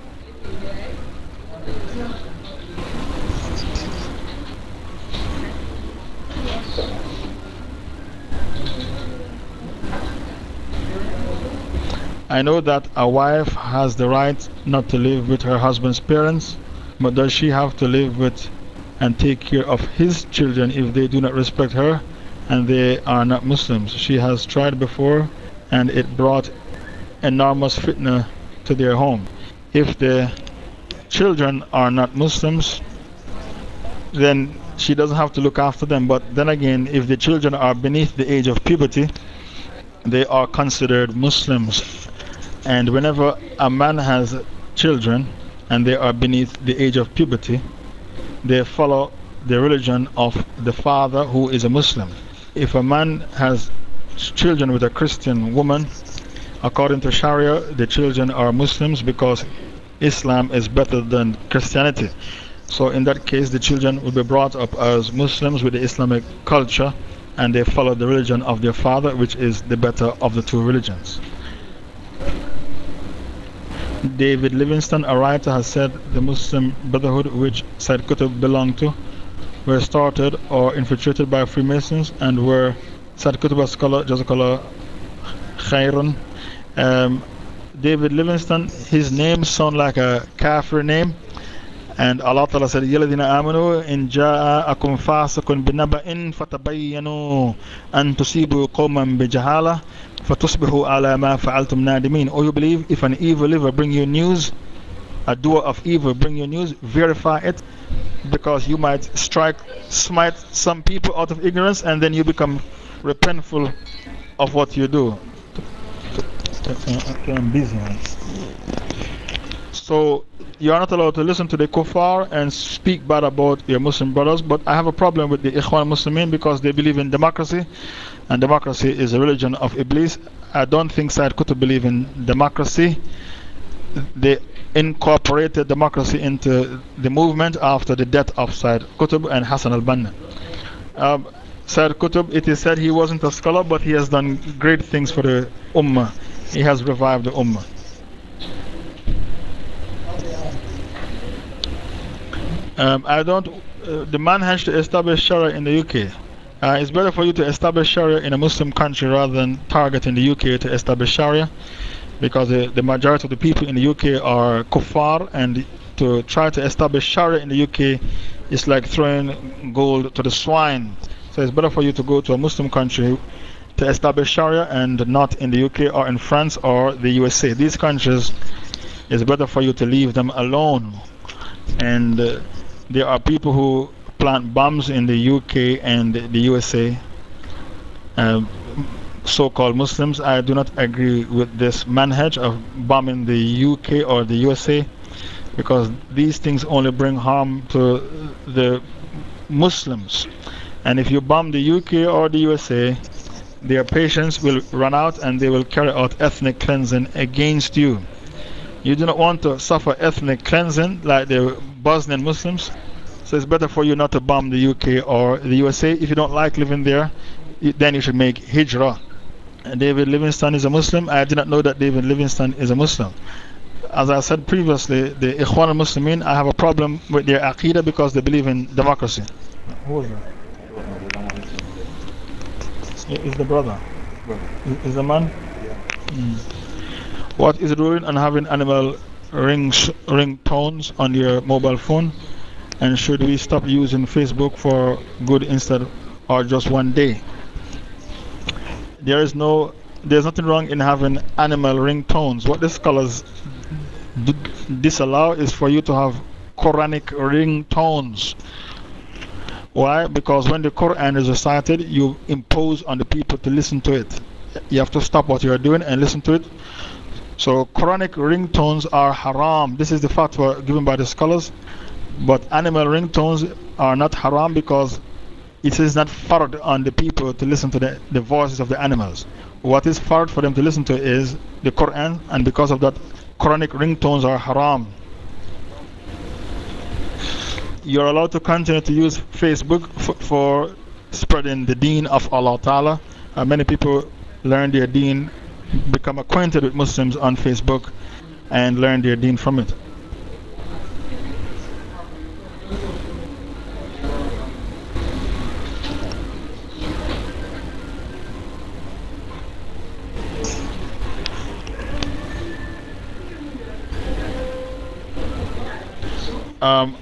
I know that a wife has the right not to live with her husband's parents, but does she have to live with and take care of his children if they do not respect her and they are not Muslims? She has tried before and it brought enormous fitna to their home. If the children are not Muslims, then she doesn't have to look after them. But then again, if the children are beneath the age of puberty, they are considered Muslims. And whenever a man has children and they are beneath the age of puberty, they follow the religion of the father who is a Muslim. If a man has children with a Christian woman, according to Sharia, the children are Muslims because Islam is better than Christianity. So, in that case, the children will be brought up as Muslims with the Islamic culture and they follow the religion of their father, which is the better of the two religions. David Livingstone, a writer, has said the Muslim Brotherhood, which Said Qutb belonged to, were started or infiltrated by Freemasons and were Said Qutb, scholar, Jazakallah Khairun. Um, David Livingstone, his name sounds like a kafir name. And Allah Ta'ala said, Yaladina amanu in fasakun fasikun binaba'in fatabayyanu an tusibu qawman bijahala fatusbihu alama fa'altum nadimin. Or you believe if an evil liver bring you news, a doer of evil bring you news, verify it because you might strike, smite some people out of ignorance and then you become repentful of what you do. I'm busy. So you are not allowed to listen to the kuffar and speak bad about your Muslim brothers. But I have a problem with the Ikhwan Muslimin because they believe in democracy, and democracy is a religion of Iblis. I don't think Said Qutb believe in democracy. They incorporated democracy into the movement after the death of Said Qutb and Hassan al Banna. Um, Said Qutb, it is said he wasn't a scholar, but he has done great things for the Ummah. He has revived the Ummah. Um, I don't. Uh, the man has to establish Sharia in the UK. Uh, it's better for you to establish Sharia in a Muslim country rather than targeting the UK to establish Sharia because the, the majority of the people in the UK are kuffar and to try to establish Sharia in the UK is like throwing gold to the swine. So it's better for you to go to a Muslim country to establish Sharia and not in the UK or in France or the USA. These countries, it's better for you to leave them alone. And uh, there are people who plant bombs in the UK and the USA, um, so called Muslims. I do not agree with this manhaj of bombing the UK or the USA because these things only bring harm to the Muslims. And if you bomb the UK or the USA, their patience will run out and they will carry out ethnic cleansing against you. You do not want to suffer ethnic cleansing like the Bosnian Muslims. So it's better for you not to bomb the UK or the USA. If you don't like living there, then you should make hijrah. And David Livingstone is a Muslim. I did not know that David Livingstone is a Muslim. As I said previously, the Ikhwan al Muslimin, I have a problem with their Aqidah because they believe in democracy. Who was that? Is the brother? Is the man? Mm. What is the ruling on having animal rings, ringtones on your mobile phone? And should we stop using Facebook for good instead or just one day? There is no, there's nothing wrong in having animal ringtones. What the scholars disallow is for you to have Quranic ringtones. Why? Because when the Quran is recited, you impose on the people to listen to it. You have to stop what you are doing and listen to it. So, Quranic ringtones are haram. This is the fatwa given by the scholars. But animal ringtones are not haram because it is not fard on the people to listen to the, the voices of the animals. What is fard for them to listen to is the Quran, and because of that, Quranic ringtones are haram you're allowed to continue to use Facebook for spreading the deen of Allah Ta'ala Uh, many people learn their deen, become acquainted with Muslims on Facebook, and learn their deen from it. Um,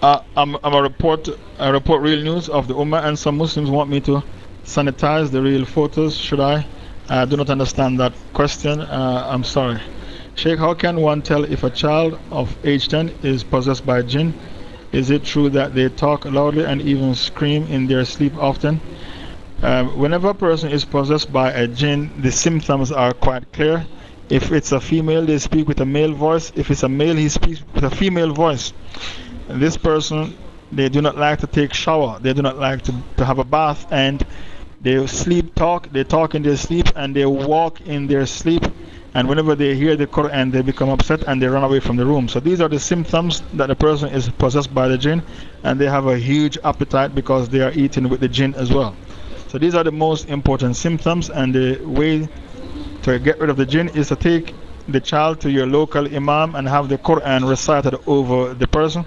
uh, I'm, I'm a report, I report real news of the Ummah, and some Muslims want me to sanitize the real photos. Should I? I do not understand that question. Uh, I'm sorry. Sheikh, how can one tell if a child of age 10 is possessed by jinn? Is it true that they talk loudly and even scream in their sleep often? Um, whenever a person is possessed by a jinn, the symptoms are quite clear. If it's a female, they speak with a male voice. If it's a male, he speaks with a female voice. This person, they do not like to take shower. They do not like to, to have a bath. And they sleep talk. They talk in their sleep and they walk in their sleep. And whenever they hear the Quran, they become upset and they run away from the room. So these are the symptoms that the person is possessed by the jinn. And they have a huge appetite because they are eating with the jinn as well. So these are the most important symptoms. And the way to get rid of the jinn is to take the child to your local imam and have the Quran recited over the person.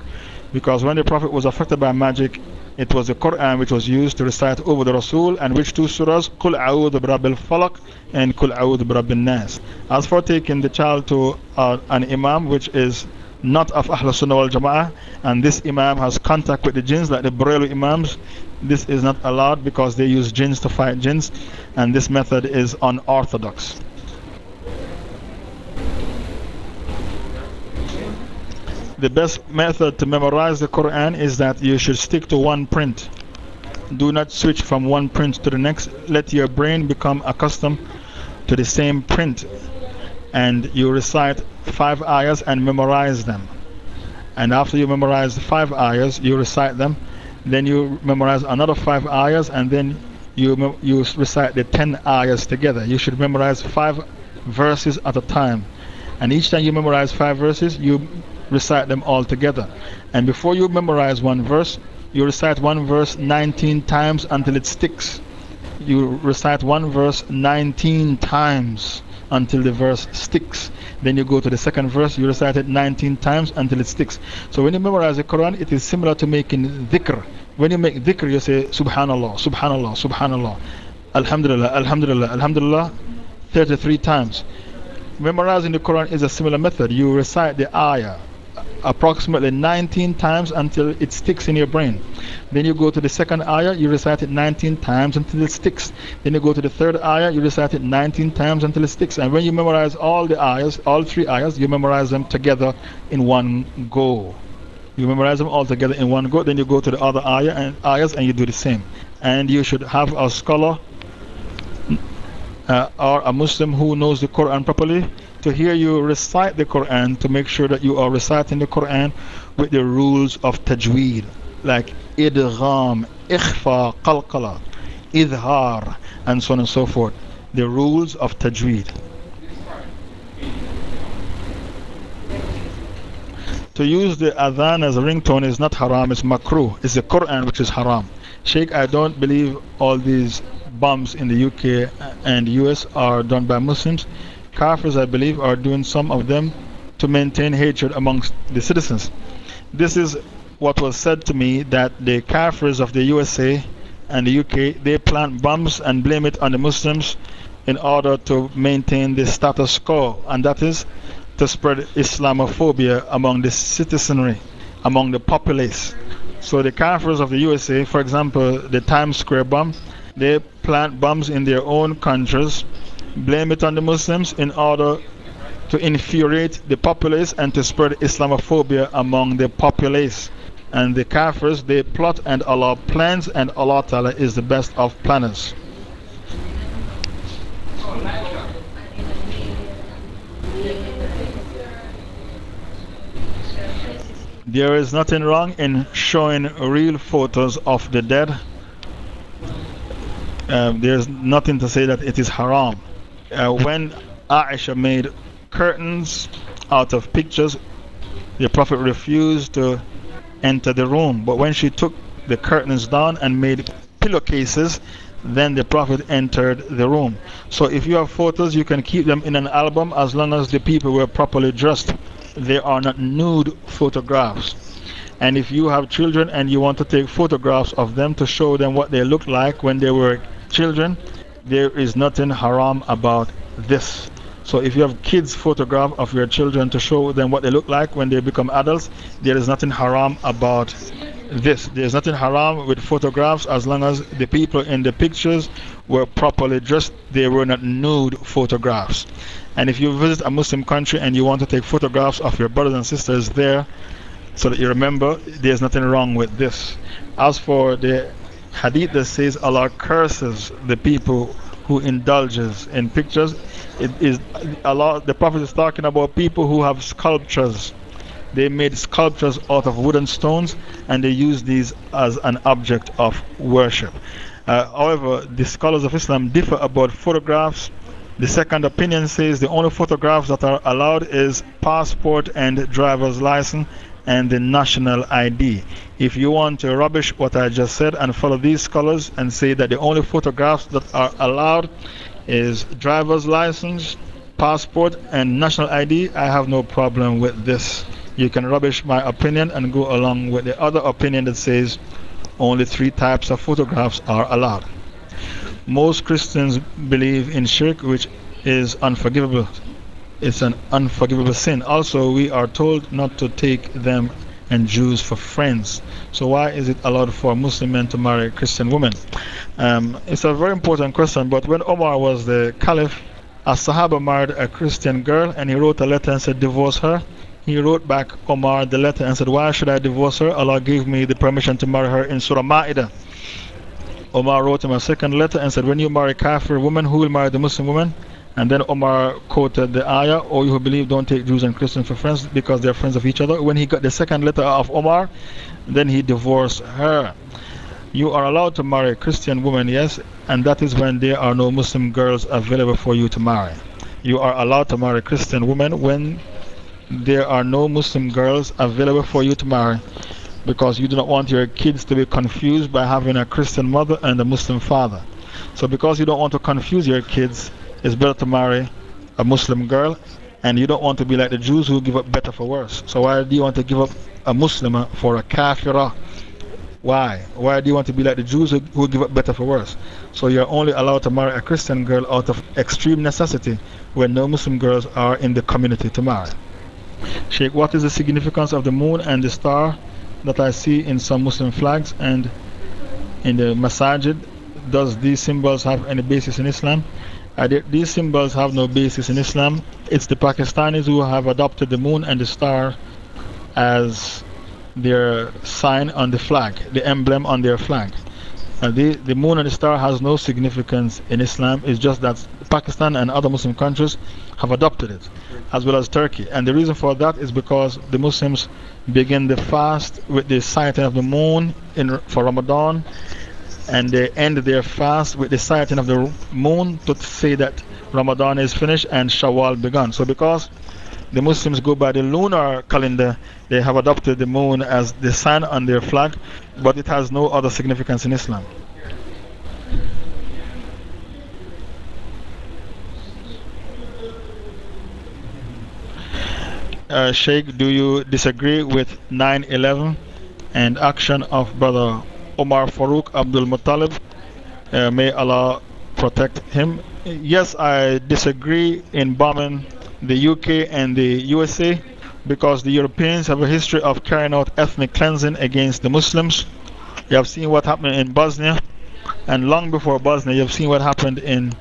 Because when the Prophet was affected by magic, it was the Quran which was used to recite over the Rasul, and which two surahs? Qul A'udhu Birabbil Falaq and Qul A'udhu Birabbil Nas. As for taking the child to uh, an imam which is not of Ahl Sunnah wal Jama'ah, and this imam has contact with the jinns like the Barelvi imams, this is not allowed because they use jinns to fight jinns, and this method is unorthodox. The best method to memorize the Quran is that you should stick to one print. Do not switch from one print to the next. Let your brain become accustomed to the same print. And you recite five ayahs and memorize them. And after you memorize five ayahs, you recite them. Then you memorize another five ayahs and then you, you recite the ten ayahs together. You should memorize five verses at a time. And each time you memorize five verses, you recite them all together. And before you memorize one verse, you recite one verse 19 times until it sticks. You recite one verse 19 times until the verse sticks. Then you go to the second verse, you recite it 19 times until it sticks. So when you memorize the Quran, it is similar to making dhikr. When you make dhikr, you say Subhanallah, Subhanallah, Subhanallah, Alhamdulillah, Alhamdulillah, Alhamdulillah 33 times. Memorizing the Quran is a similar method. You recite the ayah approximately 19 times until it sticks in your brain. Then you go to the second ayah, you recite it 19 times until it sticks. Then you go to the third ayah, you recite it 19 times until it sticks. And when you memorize all the ayahs, all three ayahs, you memorize them together in one go. You memorize them all together in one go, then you go to the other ayah and, ayahs and you do the same. And you should have a scholar uh, or a Muslim who knows the Quran properly to hear you recite the Quran to make sure that you are reciting the Quran with the rules of tajweed, like idgham, ikhfa, qalqala, idhar, and so on and so forth. The rules of tajweed. To use the adhan as a ringtone is not haram, it's makruh. It's the Quran which is haram. Sheikh, I don't believe all these bombs in the UK and US are done by Muslims. Kafirs, I believe, are doing some of them to maintain hatred amongst the citizens. This is what was said to me that the Kafirs of the USA and the UK they plant bombs and blame it on the Muslims in order to maintain the status quo, and that is to spread Islamophobia among the citizenry, among the populace. So, the Kafirs of the USA, for example, the Times Square bomb, they plant bombs in their own countries blame it on the Muslims in order to infuriate the populace and to spread Islamophobia among the populace. And the Kafirs, they plot and Allah plans, and Allah Ta'ala is the best of planners. There is nothing wrong in showing real photos of the dead. Um, there's nothing to say that it is haram uh, when Aisha made curtains out of pictures, the Prophet refused to enter the room. But when she took the curtains down and made pillowcases, Then the Prophet entered the room. So if you have photos, you can keep them in an album as long as the people were properly dressed. They are not nude photographs. And if you have children and you want to take photographs of them to show them what they looked like when they were children, there is nothing haram about this. So if you have kids' photograph of your children to show them what they look like when they become adults, there is nothing haram about this. There's nothing haram with photographs as long as the people in the pictures were properly dressed. They were not nude photographs. And if you visit a Muslim country and you want to take photographs of your brothers and sisters there, so that you remember there's nothing wrong with this. As for the hadith that says Allah curses the people who indulges in pictures, it is Allah, the Prophet is talking about people who have sculptures. They made sculptures out of wooden stones and they use these as an object of worship. Uh, however, the scholars of Islam differ about photographs. The second opinion says the only photographs that are allowed is passport and driver's license and the national ID. If you want to rubbish what I just said and follow these scholars and say that the only photographs that are allowed is driver's license, passport, and national ID, I have no problem with this. You can rubbish my opinion and go along with the other opinion that says only three types of photographs are allowed. Most Christians believe in shirk, which is unforgivable it's an unforgivable sin. Also, we are told not to take them and Jews for friends. So, why is it allowed for Muslim men to marry Christian women? Um, it's a very important question, but when Omar was the caliph, a Sahaba married a Christian girl and he wrote a letter and said, Divorce her. He wrote back Omar the letter and said, Why should I divorce her? Allah gave me the permission to marry her in Surah Ma'idah. Omar wrote him a second letter and said, When you marry a Kafir woman, who will marry the Muslim woman? And then Omar quoted the ayah, Or you who believe don't take Jews and Christians for friends because they're friends of each other. When he got the second letter of Omar, then he divorced her. You are allowed to marry a Christian woman, yes, and that is when there are no Muslim girls available for you to marry. You are allowed to marry a Christian woman when there are no Muslim girls available for you to marry because you do not want your kids to be confused by having a Christian mother and a Muslim father. So, because you don't want to confuse your kids, it's better to marry a Muslim girl and you don't want to be like the Jews who give up better for worse. So, why do you want to give up a Muslim for a kafirah? Why? Why do you want to be like the Jews who, give up better for worse? So, you're only allowed to marry a Christian girl out of extreme necessity when no Muslim girls are in the community to marry. Sheikh, what is the significance of the moon and the star that I see in some Muslim flags and in the masajid? Does these symbols have any basis in Islam? Uh, these symbols have no basis in Islam. It's the Pakistanis who have adopted the moon and the star as their sign on the flag, the emblem on their flag. Uh, the, the moon and the star has no significance in Islam. It's just that Pakistan and other Muslim countries have adopted it, as well as Turkey. And the reason for that is because the Muslims begin the fast with the sighting of the moon in, for Ramadan and they end their fast with the sighting of the moon to say that Ramadan is finished and Shawwal begun. So, because the Muslims go by the lunar calendar, they have adopted the moon as the sun on their flag, but it has no other significance in Islam. Uh, Sheikh, do you disagree with 9 11 and action of Brother Omar Farouk Abdul Muttalib. Uh, may Allah protect him. Yes, I disagree in bombing the UK and the USA because the Europeans have a history of carrying out ethnic cleansing against the Muslims. You have seen what happened in Bosnia, and long before Bosnia, you have seen what happened in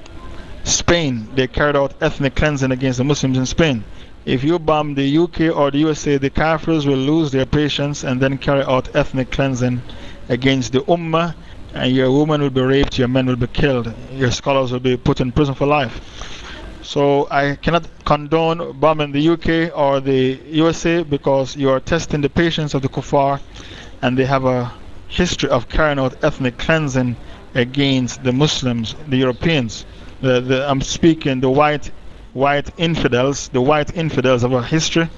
Spain. They carried out ethnic cleansing against the Muslims in Spain. If you bomb the UK or the USA, the Kafirs will lose their patience and then carry out ethnic cleansing against the Ummah, and your woman will be raped, your men will be killed, your scholars will be put in prison for life. So I cannot condone bombing the UK or the USA because you are testing the patience of the kuffar and they have a history of carrying out ethnic cleansing against the Muslims, the Europeans. The, the, I'm speaking the white, white infidels. The white infidels have a history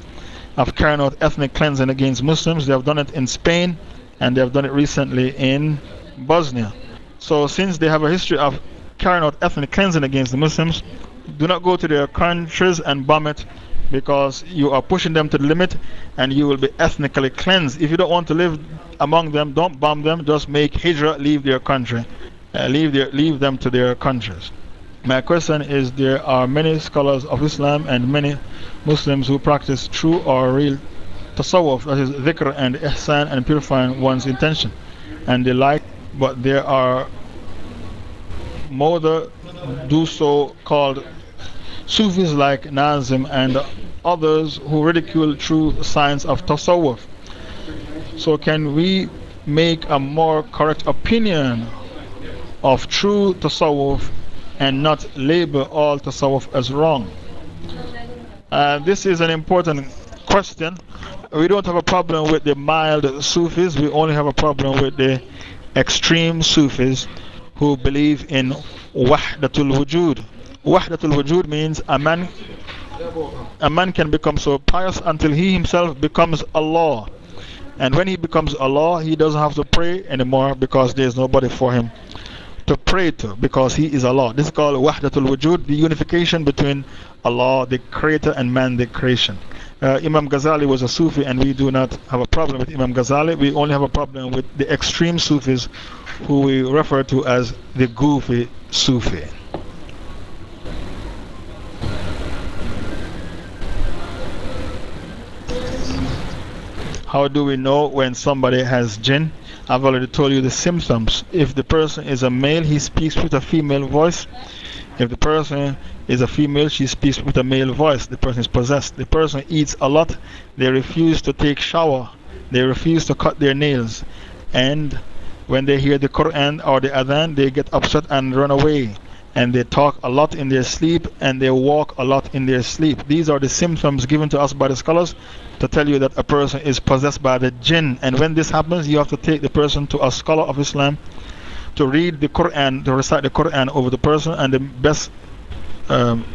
of carrying out ethnic cleansing against Muslims. They have done it in Spain, and they have done it recently in Bosnia. So, since they have a history of carrying out ethnic cleansing against the Muslims, do not go to their countries and bomb it because you are pushing them to the limit and you will be ethnically cleansed. If you don't want to live among them, don't bomb them, just make hijrah, leave their country, uh, leave, their, leave them to their countries. My question is there are many scholars of Islam and many Muslims who practice true or real tasawwuf, that is dhikr and ihsan and purifying one's intention. And the like, but there are more the do so called Sufis like Nazim and others who ridicule true science of tasawwuf. So, can we make a more correct opinion of true tasawwuf and not label all tasawwuf as wrong? Uh, this is an important question. We don't have a problem with the mild Sufis, we only have a problem with the extreme Sufis who believe in Wahdatul Wujud. Wahdatul Wujud means a man, a man can become so pious until he himself becomes Allah. And when he becomes Allah, he doesn't have to pray anymore because there is nobody for him to pray to because he is Allah. This is called Wahdatul Wujud, the unification between Allah, the creator, and man, the creation. Uh, Imam Ghazali was a Sufi, and we do not have a problem with Imam Ghazali. We only have a problem with the extreme Sufis who we refer to as the goofy Sufi. How do we know when somebody has jinn? I've already told you the symptoms. If the person is a male, he speaks with a female voice. If the person is a female, she speaks with a male voice. The person is possessed. The person eats a lot. They refuse to take shower. They refuse to cut their nails. And when they hear the Quran or the Adhan, they get upset and run away and they talk a lot in their sleep and they walk a lot in their sleep. These are the symptoms given to us by the scholars to tell you that a person is possessed by the jinn. And when this happens, you have to take the person to a scholar of Islam to read the Quran, to recite the Quran over the person. And the best um,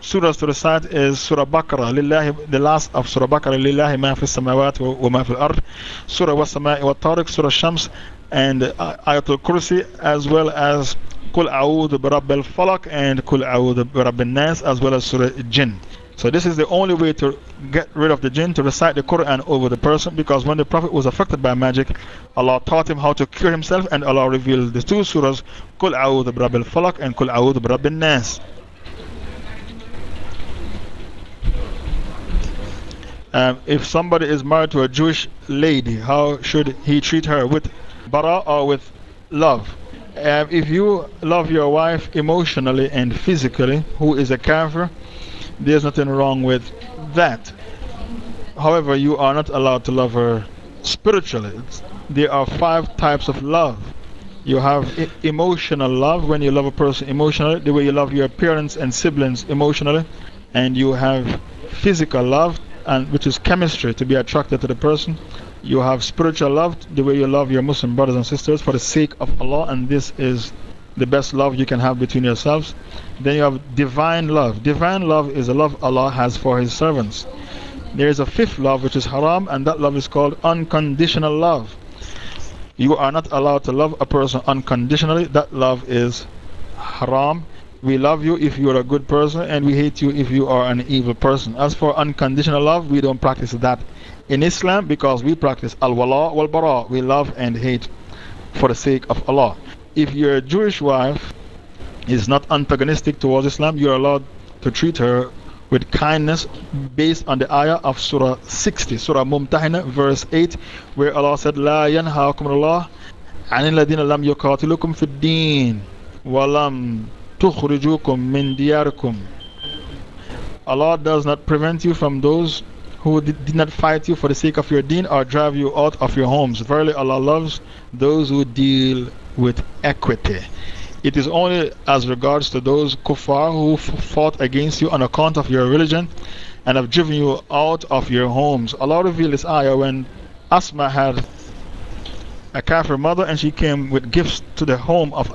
surahs to recite is Surah Baqarah, Lillahi, the last of Surah Baqarah, Lillahi ma samawat wa ma fi al-ard, Surah wa sama'i wa tariq, Surah Shams, and Ayatul Kursi, as well as Kul A'udhu Birabb al Falak and Kul A'udhu Birabb al Nas, as well as Surah Jinn. So, this is the only way to get rid of the jinn to recite the Quran over the person because when the Prophet was affected by magic, Allah taught him how to cure himself and Allah revealed the two surahs Kul A'udhu Birabb al Falak and Kul A'udhu Birabb al Nas. Um, if somebody is married to a Jewish lady, how should he treat her? With bara or with love? Um, if you love your wife emotionally and physically, who is a kafir, there's nothing wrong with that. However, you are not allowed to love her spiritually. there are five types of love. You have emotional love when you love a person emotionally, the way you love your parents and siblings emotionally. And you have physical love, and, which is chemistry, to be attracted to the person. You have spiritual love, the way you love your Muslim brothers and sisters for the sake of Allah, and this is the best love you can have between yourselves. Then you have divine love. Divine love is a love Allah has for His servants. There is a fifth love which is haram, and that love is called unconditional love. You are not allowed to love a person unconditionally. That love is haram. We love you if you are a good person, and we hate you if you are an evil person. As for unconditional love, we don't practice that in Islam because we practice al wala wal bara. We love and hate for the sake of Allah if your Jewish wife is not antagonistic towards Islam, you're allowed to treat her with kindness based on the ayah of Surah 60, Surah Mumtahina, verse 8, where Allah said, La yanhaakum Allah anil ladina lam yuqatilukum fid deen walam tukhrijukum min diyarikum. Allah does not prevent you from those who did not fight you for the sake of your deen or drive you out of your homes. Verily, Allah loves those who deal with equity. It is only as regards to those kuffar who fought against you on account of your religion and have driven you out of your homes. Allah revealed this ayah when Asma had a kafir mother and she came with gifts to the home of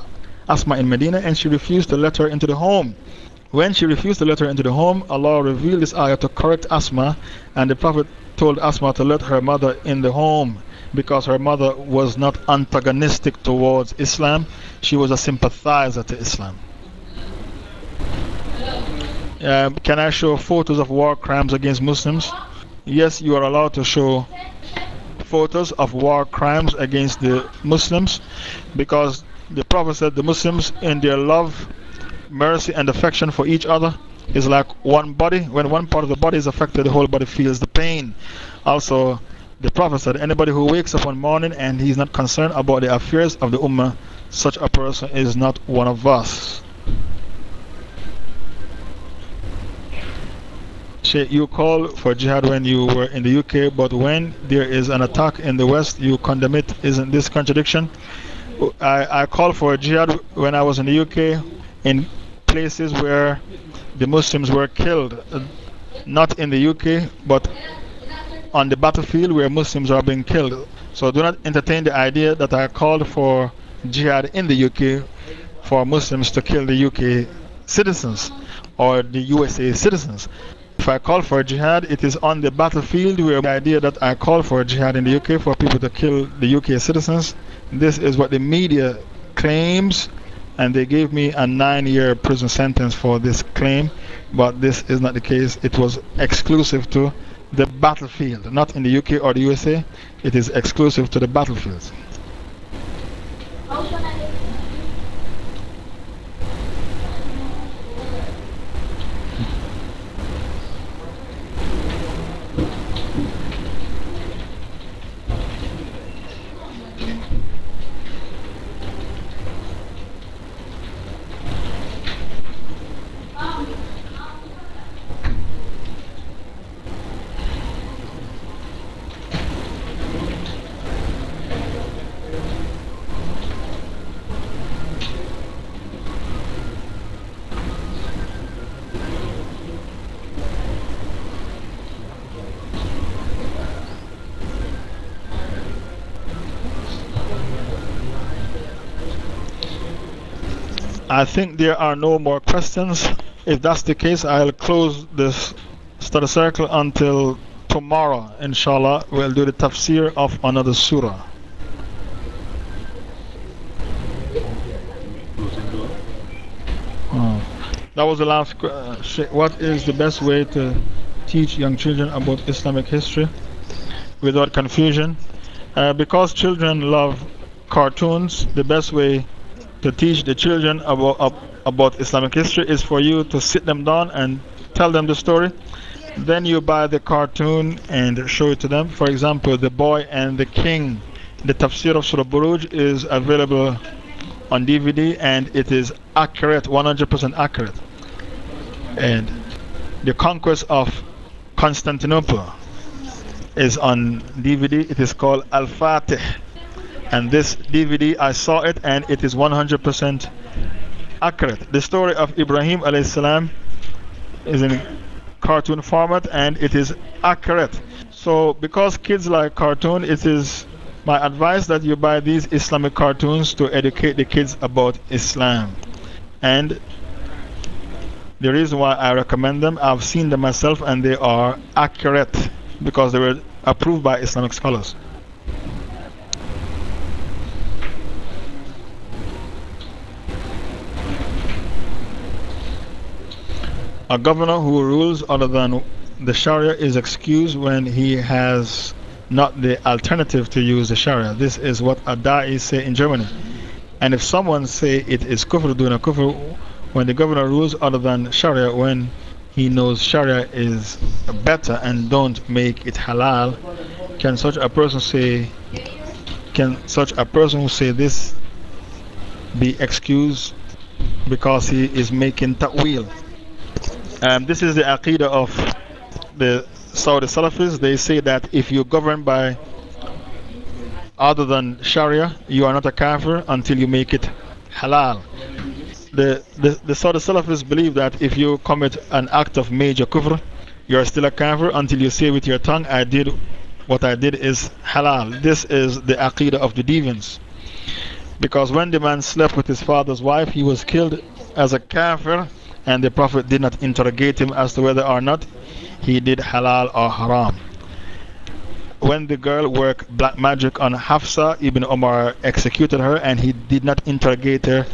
Asma in Medina and she refused to let her into the home. When she refused to let her into the home, Allah revealed this ayah to correct Asma, and the Prophet told Asma to let her mother in the home because her mother was not antagonistic towards Islam, she was a sympathizer to Islam. Um, can I show photos of war crimes against Muslims? Yes, you are allowed to show photos of war crimes against the Muslims because the Prophet said the Muslims, in their love, mercy, and affection for each other, is like one body. When one part of the body is affected, the whole body feels the pain. Also, the Prophet said, anybody who wakes up one morning and he's not concerned about the affairs of the Ummah, such a person is not one of us. You call for jihad when you were in the UK, but when there is an attack in the West, you condemn it. Isn't this contradiction? I, I called for jihad when I was in the UK in places where the Muslims were killed. Not in the UK, but on the battlefield where Muslims are being killed. So do not entertain the idea that I called for jihad in the UK for Muslims to kill the UK citizens or the USA citizens. If I call for jihad, it is on the battlefield where the idea that I call for jihad in the UK for people to kill the UK citizens. This is what the media claims, and they gave me a nine year prison sentence for this claim, but this is not the case. It was exclusive to the battlefield, not in the UK or the USA. It is exclusive to the battlefields. I think there are no more questions. If that's the case, I'll close this study circle until tomorrow. Inshallah, we'll do the tafsir of another surah. Oh. That was the last question. Uh, what is the best way to teach young children about Islamic history without confusion? Uh, because children love cartoons, the best way to teach the children about, about Islamic history is for you to sit them down and tell them the story. Then you buy the cartoon and show it to them. For example, The Boy and the King. The Tafsir of Surah Buruj is available on DVD and it is accurate, 100% accurate. And The Conquest of Constantinople is on DVD. It is called Al Fatih. And this DVD, I saw it and it is 100% accurate. The story of Ibrahim salam is in cartoon format and it is accurate. So, because kids like cartoon, it is my advice that you buy these Islamic cartoons to educate the kids about Islam. And the reason why I recommend them, I've seen them myself and they are accurate because they were approved by Islamic scholars. A governor who rules other than the Sharia is excused when he has not the alternative to use the Sharia. This is what a da'i say in Germany. And if someone say it is kufr doing a kufr, when the governor rules other than Sharia, when he knows Sharia is better and don't make it halal, can such a person say, can such a person who say this be excused because he is making ta'wil? Um, this is the aqidah of the Saudi Salafis. They say that if you govern by other than Sharia, you are not a kafir until you make it halal. The, the, the Saudi Salafis believe that if you commit an act of major kufr, you are still a kafir until you say with your tongue, I did what I did is halal. This is the aqidah of the deviants. Because when the man slept with his father's wife, he was killed as a kafir and the Prophet did not interrogate him as to whether or not he did halal or haram. when the girl worked black magic on Hafsa, Ibn Omar executed her and he did not interrogate her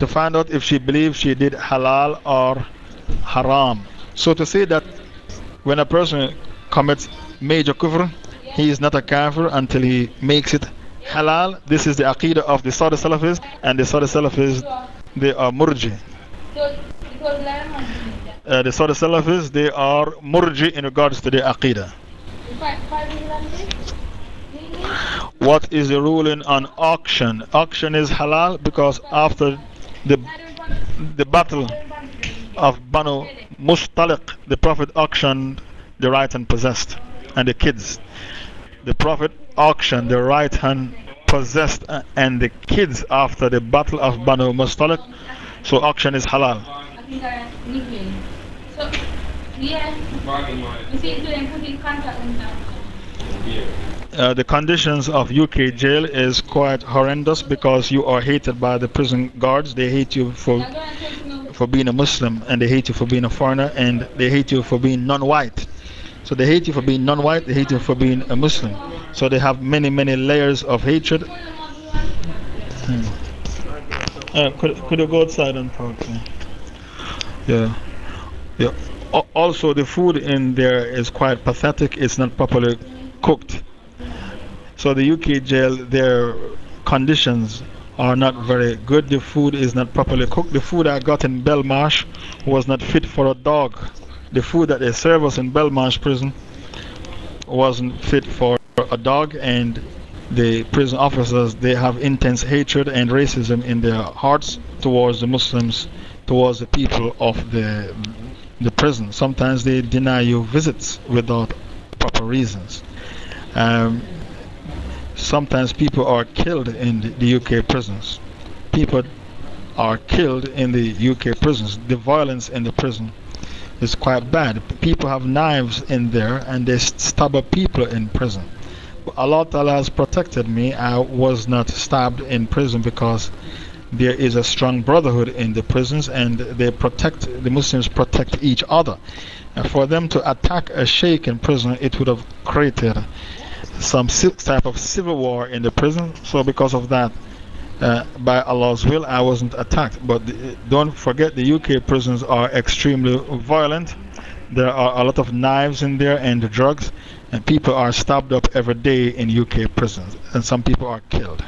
to find out if she believed she did halal or haram. So to say that when a person commits major kufr, he is not a kafir until he makes it halal. This is the aqidah of the Saudi Salafis, and the Saudi Salafis, they are murji. Uh, the Saudi Salafis, they are murji in regards to the aqidah. What is the ruling on auction? Auction is halal because after the, the battle of Banu Mustaliq, the Prophet auctioned the right hand possessed and the kids. The Prophet auctioned the right hand possessed and the kids after the battle of Banu Mustaliq. So auction is halal. So, yeah. Uh, the conditions of UK jail is quite horrendous because you are hated by the prison guards. They hate you for, for being a Muslim and they hate you for being a foreigner and they hate you for being non white. So they hate you for being non white, they hate you for being a Muslim. So they have many, many layers of hatred. Hmm. Uh, could, could you go outside and talk? Yeah. Yeah. Also, the food in there is quite pathetic. It's not properly cooked. So the UK jail, their conditions are not very good. The food is not properly cooked. The food I got in Belmarsh was not fit for a dog. The food that they serve us in Belmarsh prison wasn't fit for a dog, and the prison officers they have intense hatred and racism in their hearts towards the Muslims, towards the people of the the prison. Sometimes they deny you visits without proper reasons. Um, sometimes people are killed in the UK prisons. People are killed in the UK prisons. The violence in the prison is quite bad. People have knives in there and they stab people in prison. Allah has protected me. I was not stabbed in prison because there is a strong brotherhood in the prisons and they protect, the Muslims protect each other. And for them to attack a sheikh in prison, it would have created some type of civil war in the prison. So, because of that, uh, by Allah's will, I wasn't attacked. But don't forget, the UK prisons are extremely violent. There are a lot of knives in there and drugs, and people are stabbed up every day in UK prisons, and some people are killed.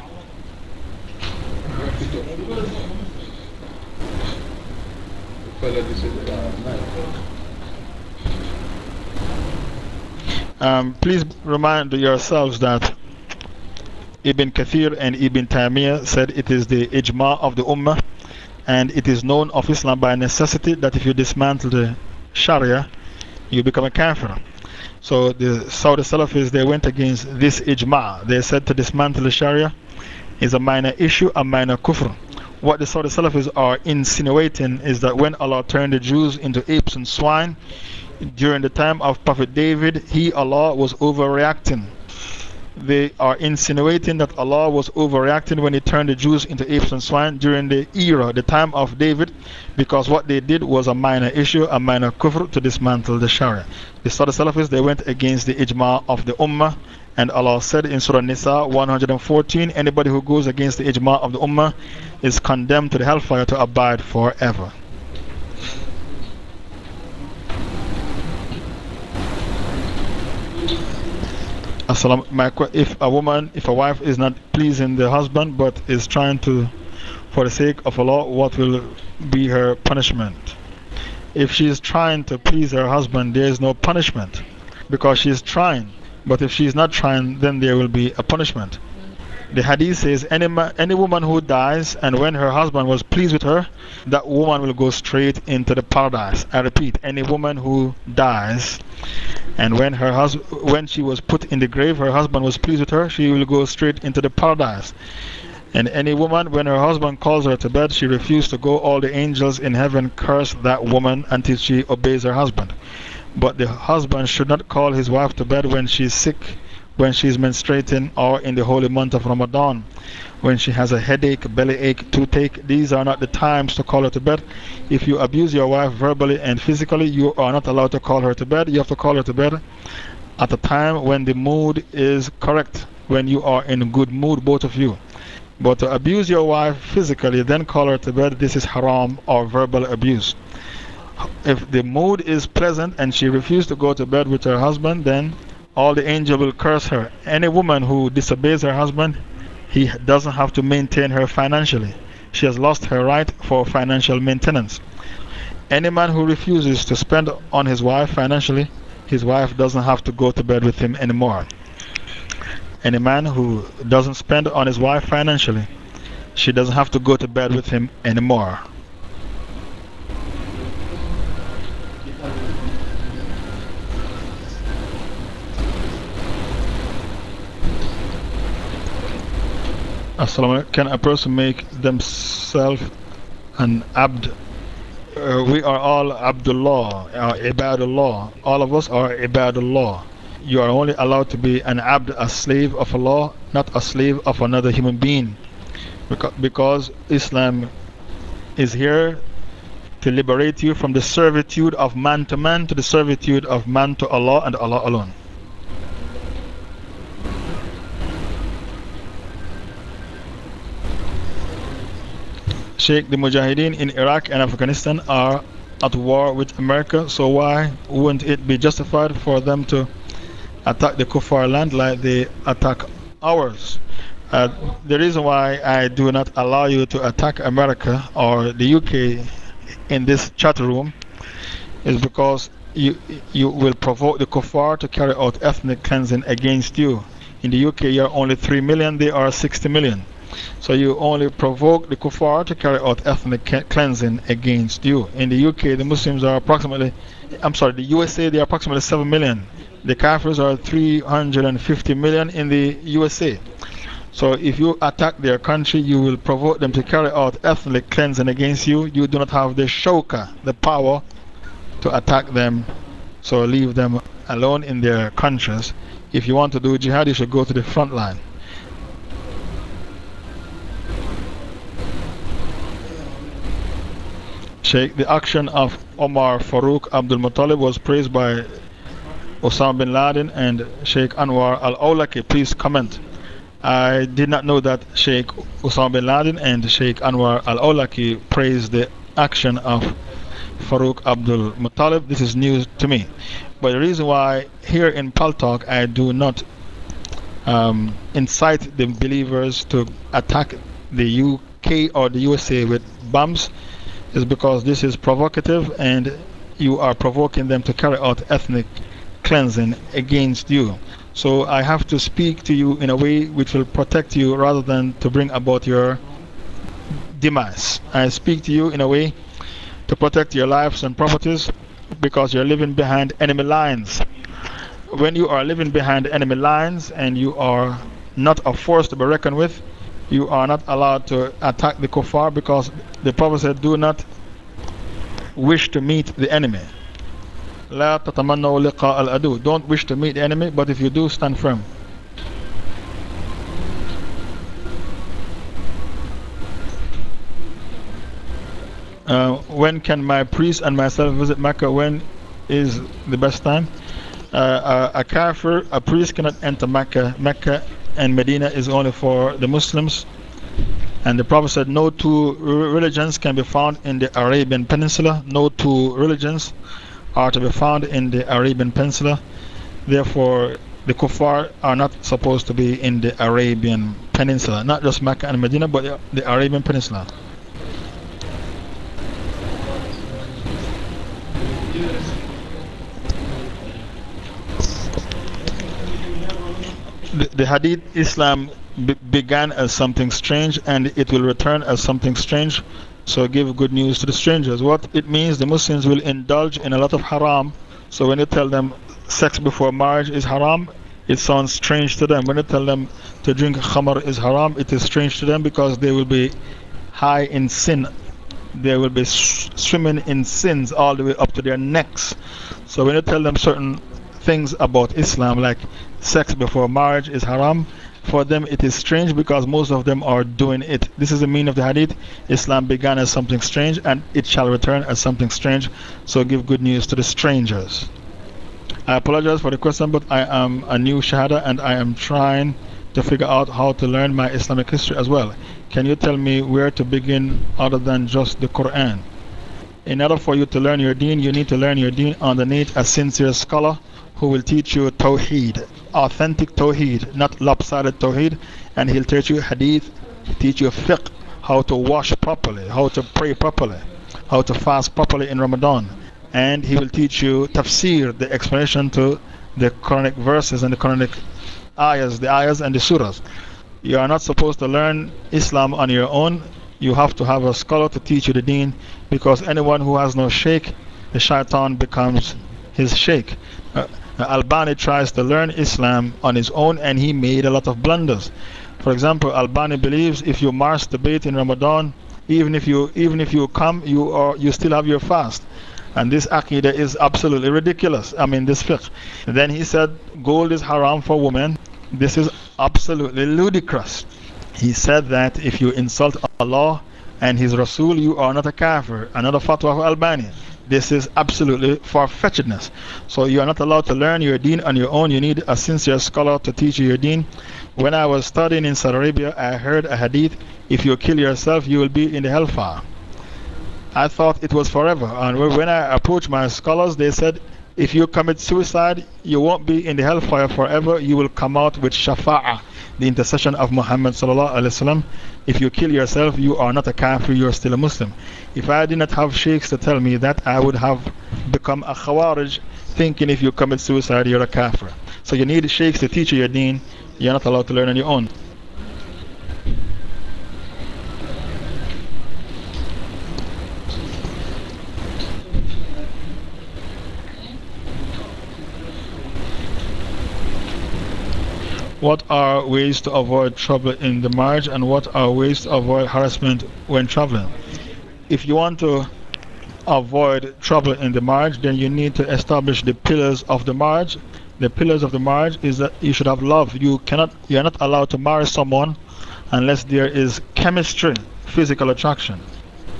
Um, please remind yourselves that Ibn Kathir and Ibn Taymiyyah said it is the ijma of the Ummah and it is known of Islam by necessity that if you dismantle the Sharia, you become a kafir. So the Saudi Salafis they went against this ijma. They said to dismantle the Sharia is a minor issue, a minor kufr. What the Saudi Salafis are insinuating is that when Allah turned the Jews into apes and swine, during the time of Prophet David, he, Allah, was overreacting. They are insinuating that Allah was overreacting when He turned the Jews into apes and swine during the era, the time of David, because what they did was a minor issue, a minor kufr to dismantle the Sharia. The Saudi Salafis they went against the ijma of the Ummah, and Allah said in Surah Nisa 114 anybody who goes against the ijma of the Ummah is condemned to the hellfire to abide forever. If a woman, if a wife is not pleasing the husband but is trying to, for the sake of Allah, what will be her punishment? If she is trying to please her husband, there is no punishment because she is trying. But if she is not trying, then there will be a punishment. The hadith says any, any woman who dies and when her husband was pleased with her, that woman will go straight into the paradise. I repeat, any woman who dies and when, her hus when she was put in the grave, her husband was pleased with her, she will go straight into the paradise. And any woman, when her husband calls her to bed, she refused to go, all the angels in heaven curse that woman until she obeys her husband. But the husband should not call his wife to bed when she is sick when she is menstruating or in the holy month of Ramadan. When she has a headache, belly bellyache, toothache, these are not the times to call her to bed. If you abuse your wife verbally and physically, you are not allowed to call her to bed. You have to call her to bed at a time when the mood is correct, when you are in good mood, both of you. But to abuse your wife physically, then call her to bed, this is haram or verbal abuse. If the mood is pleasant and she refuses to go to bed with her husband, then all the angel will curse her. Any woman who disobeys her husband, he doesn't have to maintain her financially. She has lost her right for financial maintenance. Any man who refuses to spend on his wife financially, his wife doesn't have to go to bed with him anymore. Any man who doesn't spend on his wife financially, she doesn't have to go to bed with him anymore. Can a person make themselves an abd? Uh, we are all Abdullah, uh, Ibadullah. All of us are Ibadullah. You are only allowed to be an abd, a slave of Allah, not a slave of another human being. Because, because Islam is here to liberate you from the servitude of man to man to the servitude of man to Allah and Allah alone. Sheikh, the Mujahideen in Iraq and Afghanistan are at war with America, so why wouldn't it be justified for them to attack the Kuffar land like they attack ours? Uh, the reason why I do not allow you to attack America or the UK in this chat room is because you, you will provoke the Kuffar to carry out ethnic cleansing against you. In the UK, you're only 3 million, they are 60 million. So you only provoke the kuffar to carry out ethnic cleansing against you. In the UK, the Muslims are approximately, I'm sorry, the USA, they are approximately 7 million. The Kafirs are 350 million in the USA. So if you attack their country, you will provoke them to carry out ethnic cleansing against you. You do not have the shauka, the power to attack them. So leave them alone in their countries. If you want to do jihad, you should go to the front line. Sheikh, the action of Omar Farouk Abdul Muttalib was praised by Osama bin Laden and Sheikh Anwar al Awlaki. Please comment. I did not know that Sheikh Osama bin Laden and Sheikh Anwar al Awlaki praised the action of Farouk Abdul Muttalib. This is news to me. But the reason why here in Paltalk I do not um, incite the believers to attack the UK or the USA with bombs is because this is provocative and you are provoking them to carry out ethnic cleansing against you. So I have to speak to you in a way which will protect you rather than to bring about your demise. I speak to you in a way to protect your lives and properties because you're living behind enemy lines. When you are living behind enemy lines and you are not a force to be reckoned with, you are not allowed to attack the kuffar because the Prophet said, Do not wish to meet the enemy. لا تتمنوا لقاء العدو. Don't wish to meet the enemy, but if you do, stand firm. Uh, when can my priest and myself visit Mecca? When is the best time? Uh, a, a kafir, a priest cannot enter Mecca. Mecca and Medina is only for the Muslims. And the Prophet said, No two religions can be found in the Arabian Peninsula. No two religions are to be found in the Arabian Peninsula. Therefore, the kuffar are not supposed to be in the Arabian Peninsula. Not just Mecca and Medina, but the Arabian Peninsula. The, Hadith Islam began as something strange and it will return as something strange. So give good news to the strangers. What it means, the Muslims will indulge in a lot of haram. So when you tell them sex before marriage is haram, it sounds strange to them. When you tell them to drink khamar is haram, it is strange to them because they will be high in sin. They will be swimming in sins all the way up to their necks. So when you tell them certain things about Islam, like sex before marriage is haram, for them, it is strange because most of them are doing it. This is the meaning of the hadith. Islam began as something strange and it shall return as something strange. So give good news to the strangers. I apologize for the question, but I am a new Shahada and I am trying to figure out how to learn my Islamic history as well. Can you tell me where to begin other than just the Quran? In order for you to learn your deen, you need to learn your deen underneath a sincere scholar who will teach you Tawheed, authentic Tawheed, not lopsided Tawheed. And he'll teach you Hadith, teach you fiqh, how to wash properly, how to pray properly, how to fast properly in Ramadan and he will teach you tafsir, the explanation to the Quranic verses and the Quranic ayahs, the ayahs and the surahs. You are not supposed to learn Islam on your own. You have to have a scholar to teach you the deen because anyone who has no sheikh, the shaitan becomes his sheikh. Uh, Albani tries to learn Islam on his own and he made a lot of blunders. For example, Albani believes if you masturbate in Ramadan, even if you, even if you come, you, are, you still have your fast. And this Aqidah is absolutely ridiculous. I mean, this fiqh. Then he said, Gold is haram for women. This is absolutely ludicrous. He said that if you insult Allah and His Rasul, you are not a kafir. Another fatwa of Albani. This is absolutely far fetchedness. So you are not allowed to learn your deen on your own. You need a sincere scholar to teach you your deen. When I was studying in Saudi Arabia, I heard a hadith if you kill yourself, you will be in the hellfire. I thought it was forever. And when I approached my scholars, they said, if you commit suicide, you won't be in the hellfire forever. You will come out with shafa'ah, the intercession of Muhammad. If you kill yourself, you are not a kafir, you are still a Muslim. If I did not have sheikhs to tell me that, I would have become a khawarij, thinking if you commit suicide, you're a kafir. So you need sheikhs to teach you your deen. You're not allowed to learn on your own. What are ways to avoid trouble in the marriage and what are ways to avoid harassment when traveling? If you want to avoid trouble in the marriage, then you need to establish the pillars of the marriage. The pillars of the marriage is that you should have love. You, cannot, you are not allowed to marry someone unless there is chemistry, physical attraction.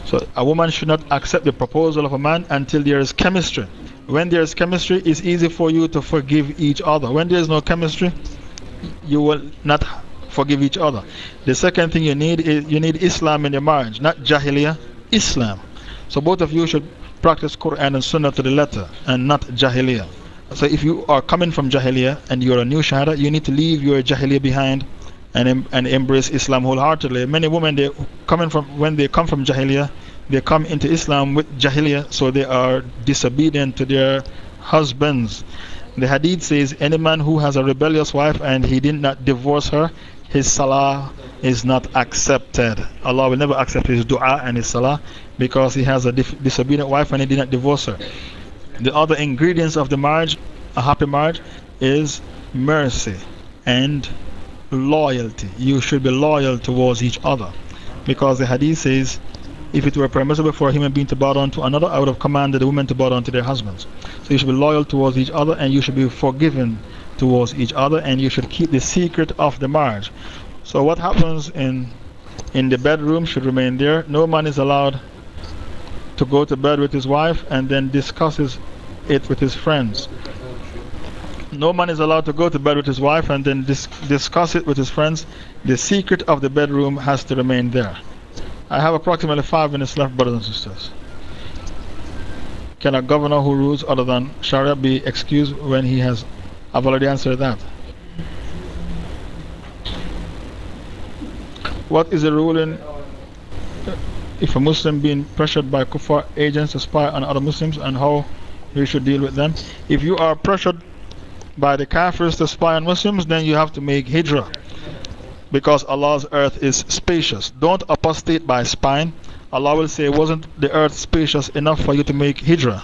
So a woman should not accept the proposal of a man until there is chemistry. When there is chemistry, it's easy for you to forgive each other. When there is no chemistry, you will not forgive each other. The second thing you need is you need Islam in your marriage, not Jahiliyyah, Islam. So both of you should practice Quran and Sunnah to the letter and not Jahiliyyah. So if you are coming from Jahiliyyah and you're a new Shahada, you need to leave your Jahiliyyah behind and, and embrace Islam wholeheartedly. Many women, they coming from, when they come from Jahiliyyah, they come into Islam with Jahiliyyah, so they are disobedient to their husbands. The hadith says, Any man who has a rebellious wife and he did not divorce her, his salah is not accepted. Allah will never accept his dua and his salah because he has a disobedient wife and he did not divorce her. The other ingredients of the marriage, a happy marriage, is mercy and loyalty. You should be loyal towards each other because the hadith says, if it were permissible for a human being to bow down to another, I would have commanded the women to bow down to their husbands. So you should be loyal towards each other and you should be forgiving towards each other and you should keep the secret of the marriage. So what happens in, in the bedroom should remain there. No man is allowed to go to bed with his wife and then discusses it with his friends. No man is allowed to go to bed with his wife and then dis discuss it with his friends. The secret of the bedroom has to remain there. I have approximately five minutes left, brothers and sisters. Can a governor who rules other than Sharia be excused when he has? I've already answered that. What is the ruling if a Muslim being pressured by kuffar agents to spy on other Muslims and how we should deal with them? If you are pressured by the kafirs to spy on Muslims, then you have to make hijrah because Allah's earth is spacious. Don't apostate by spine. Allah will say, Wasn't the earth spacious enough for you to make hijrah?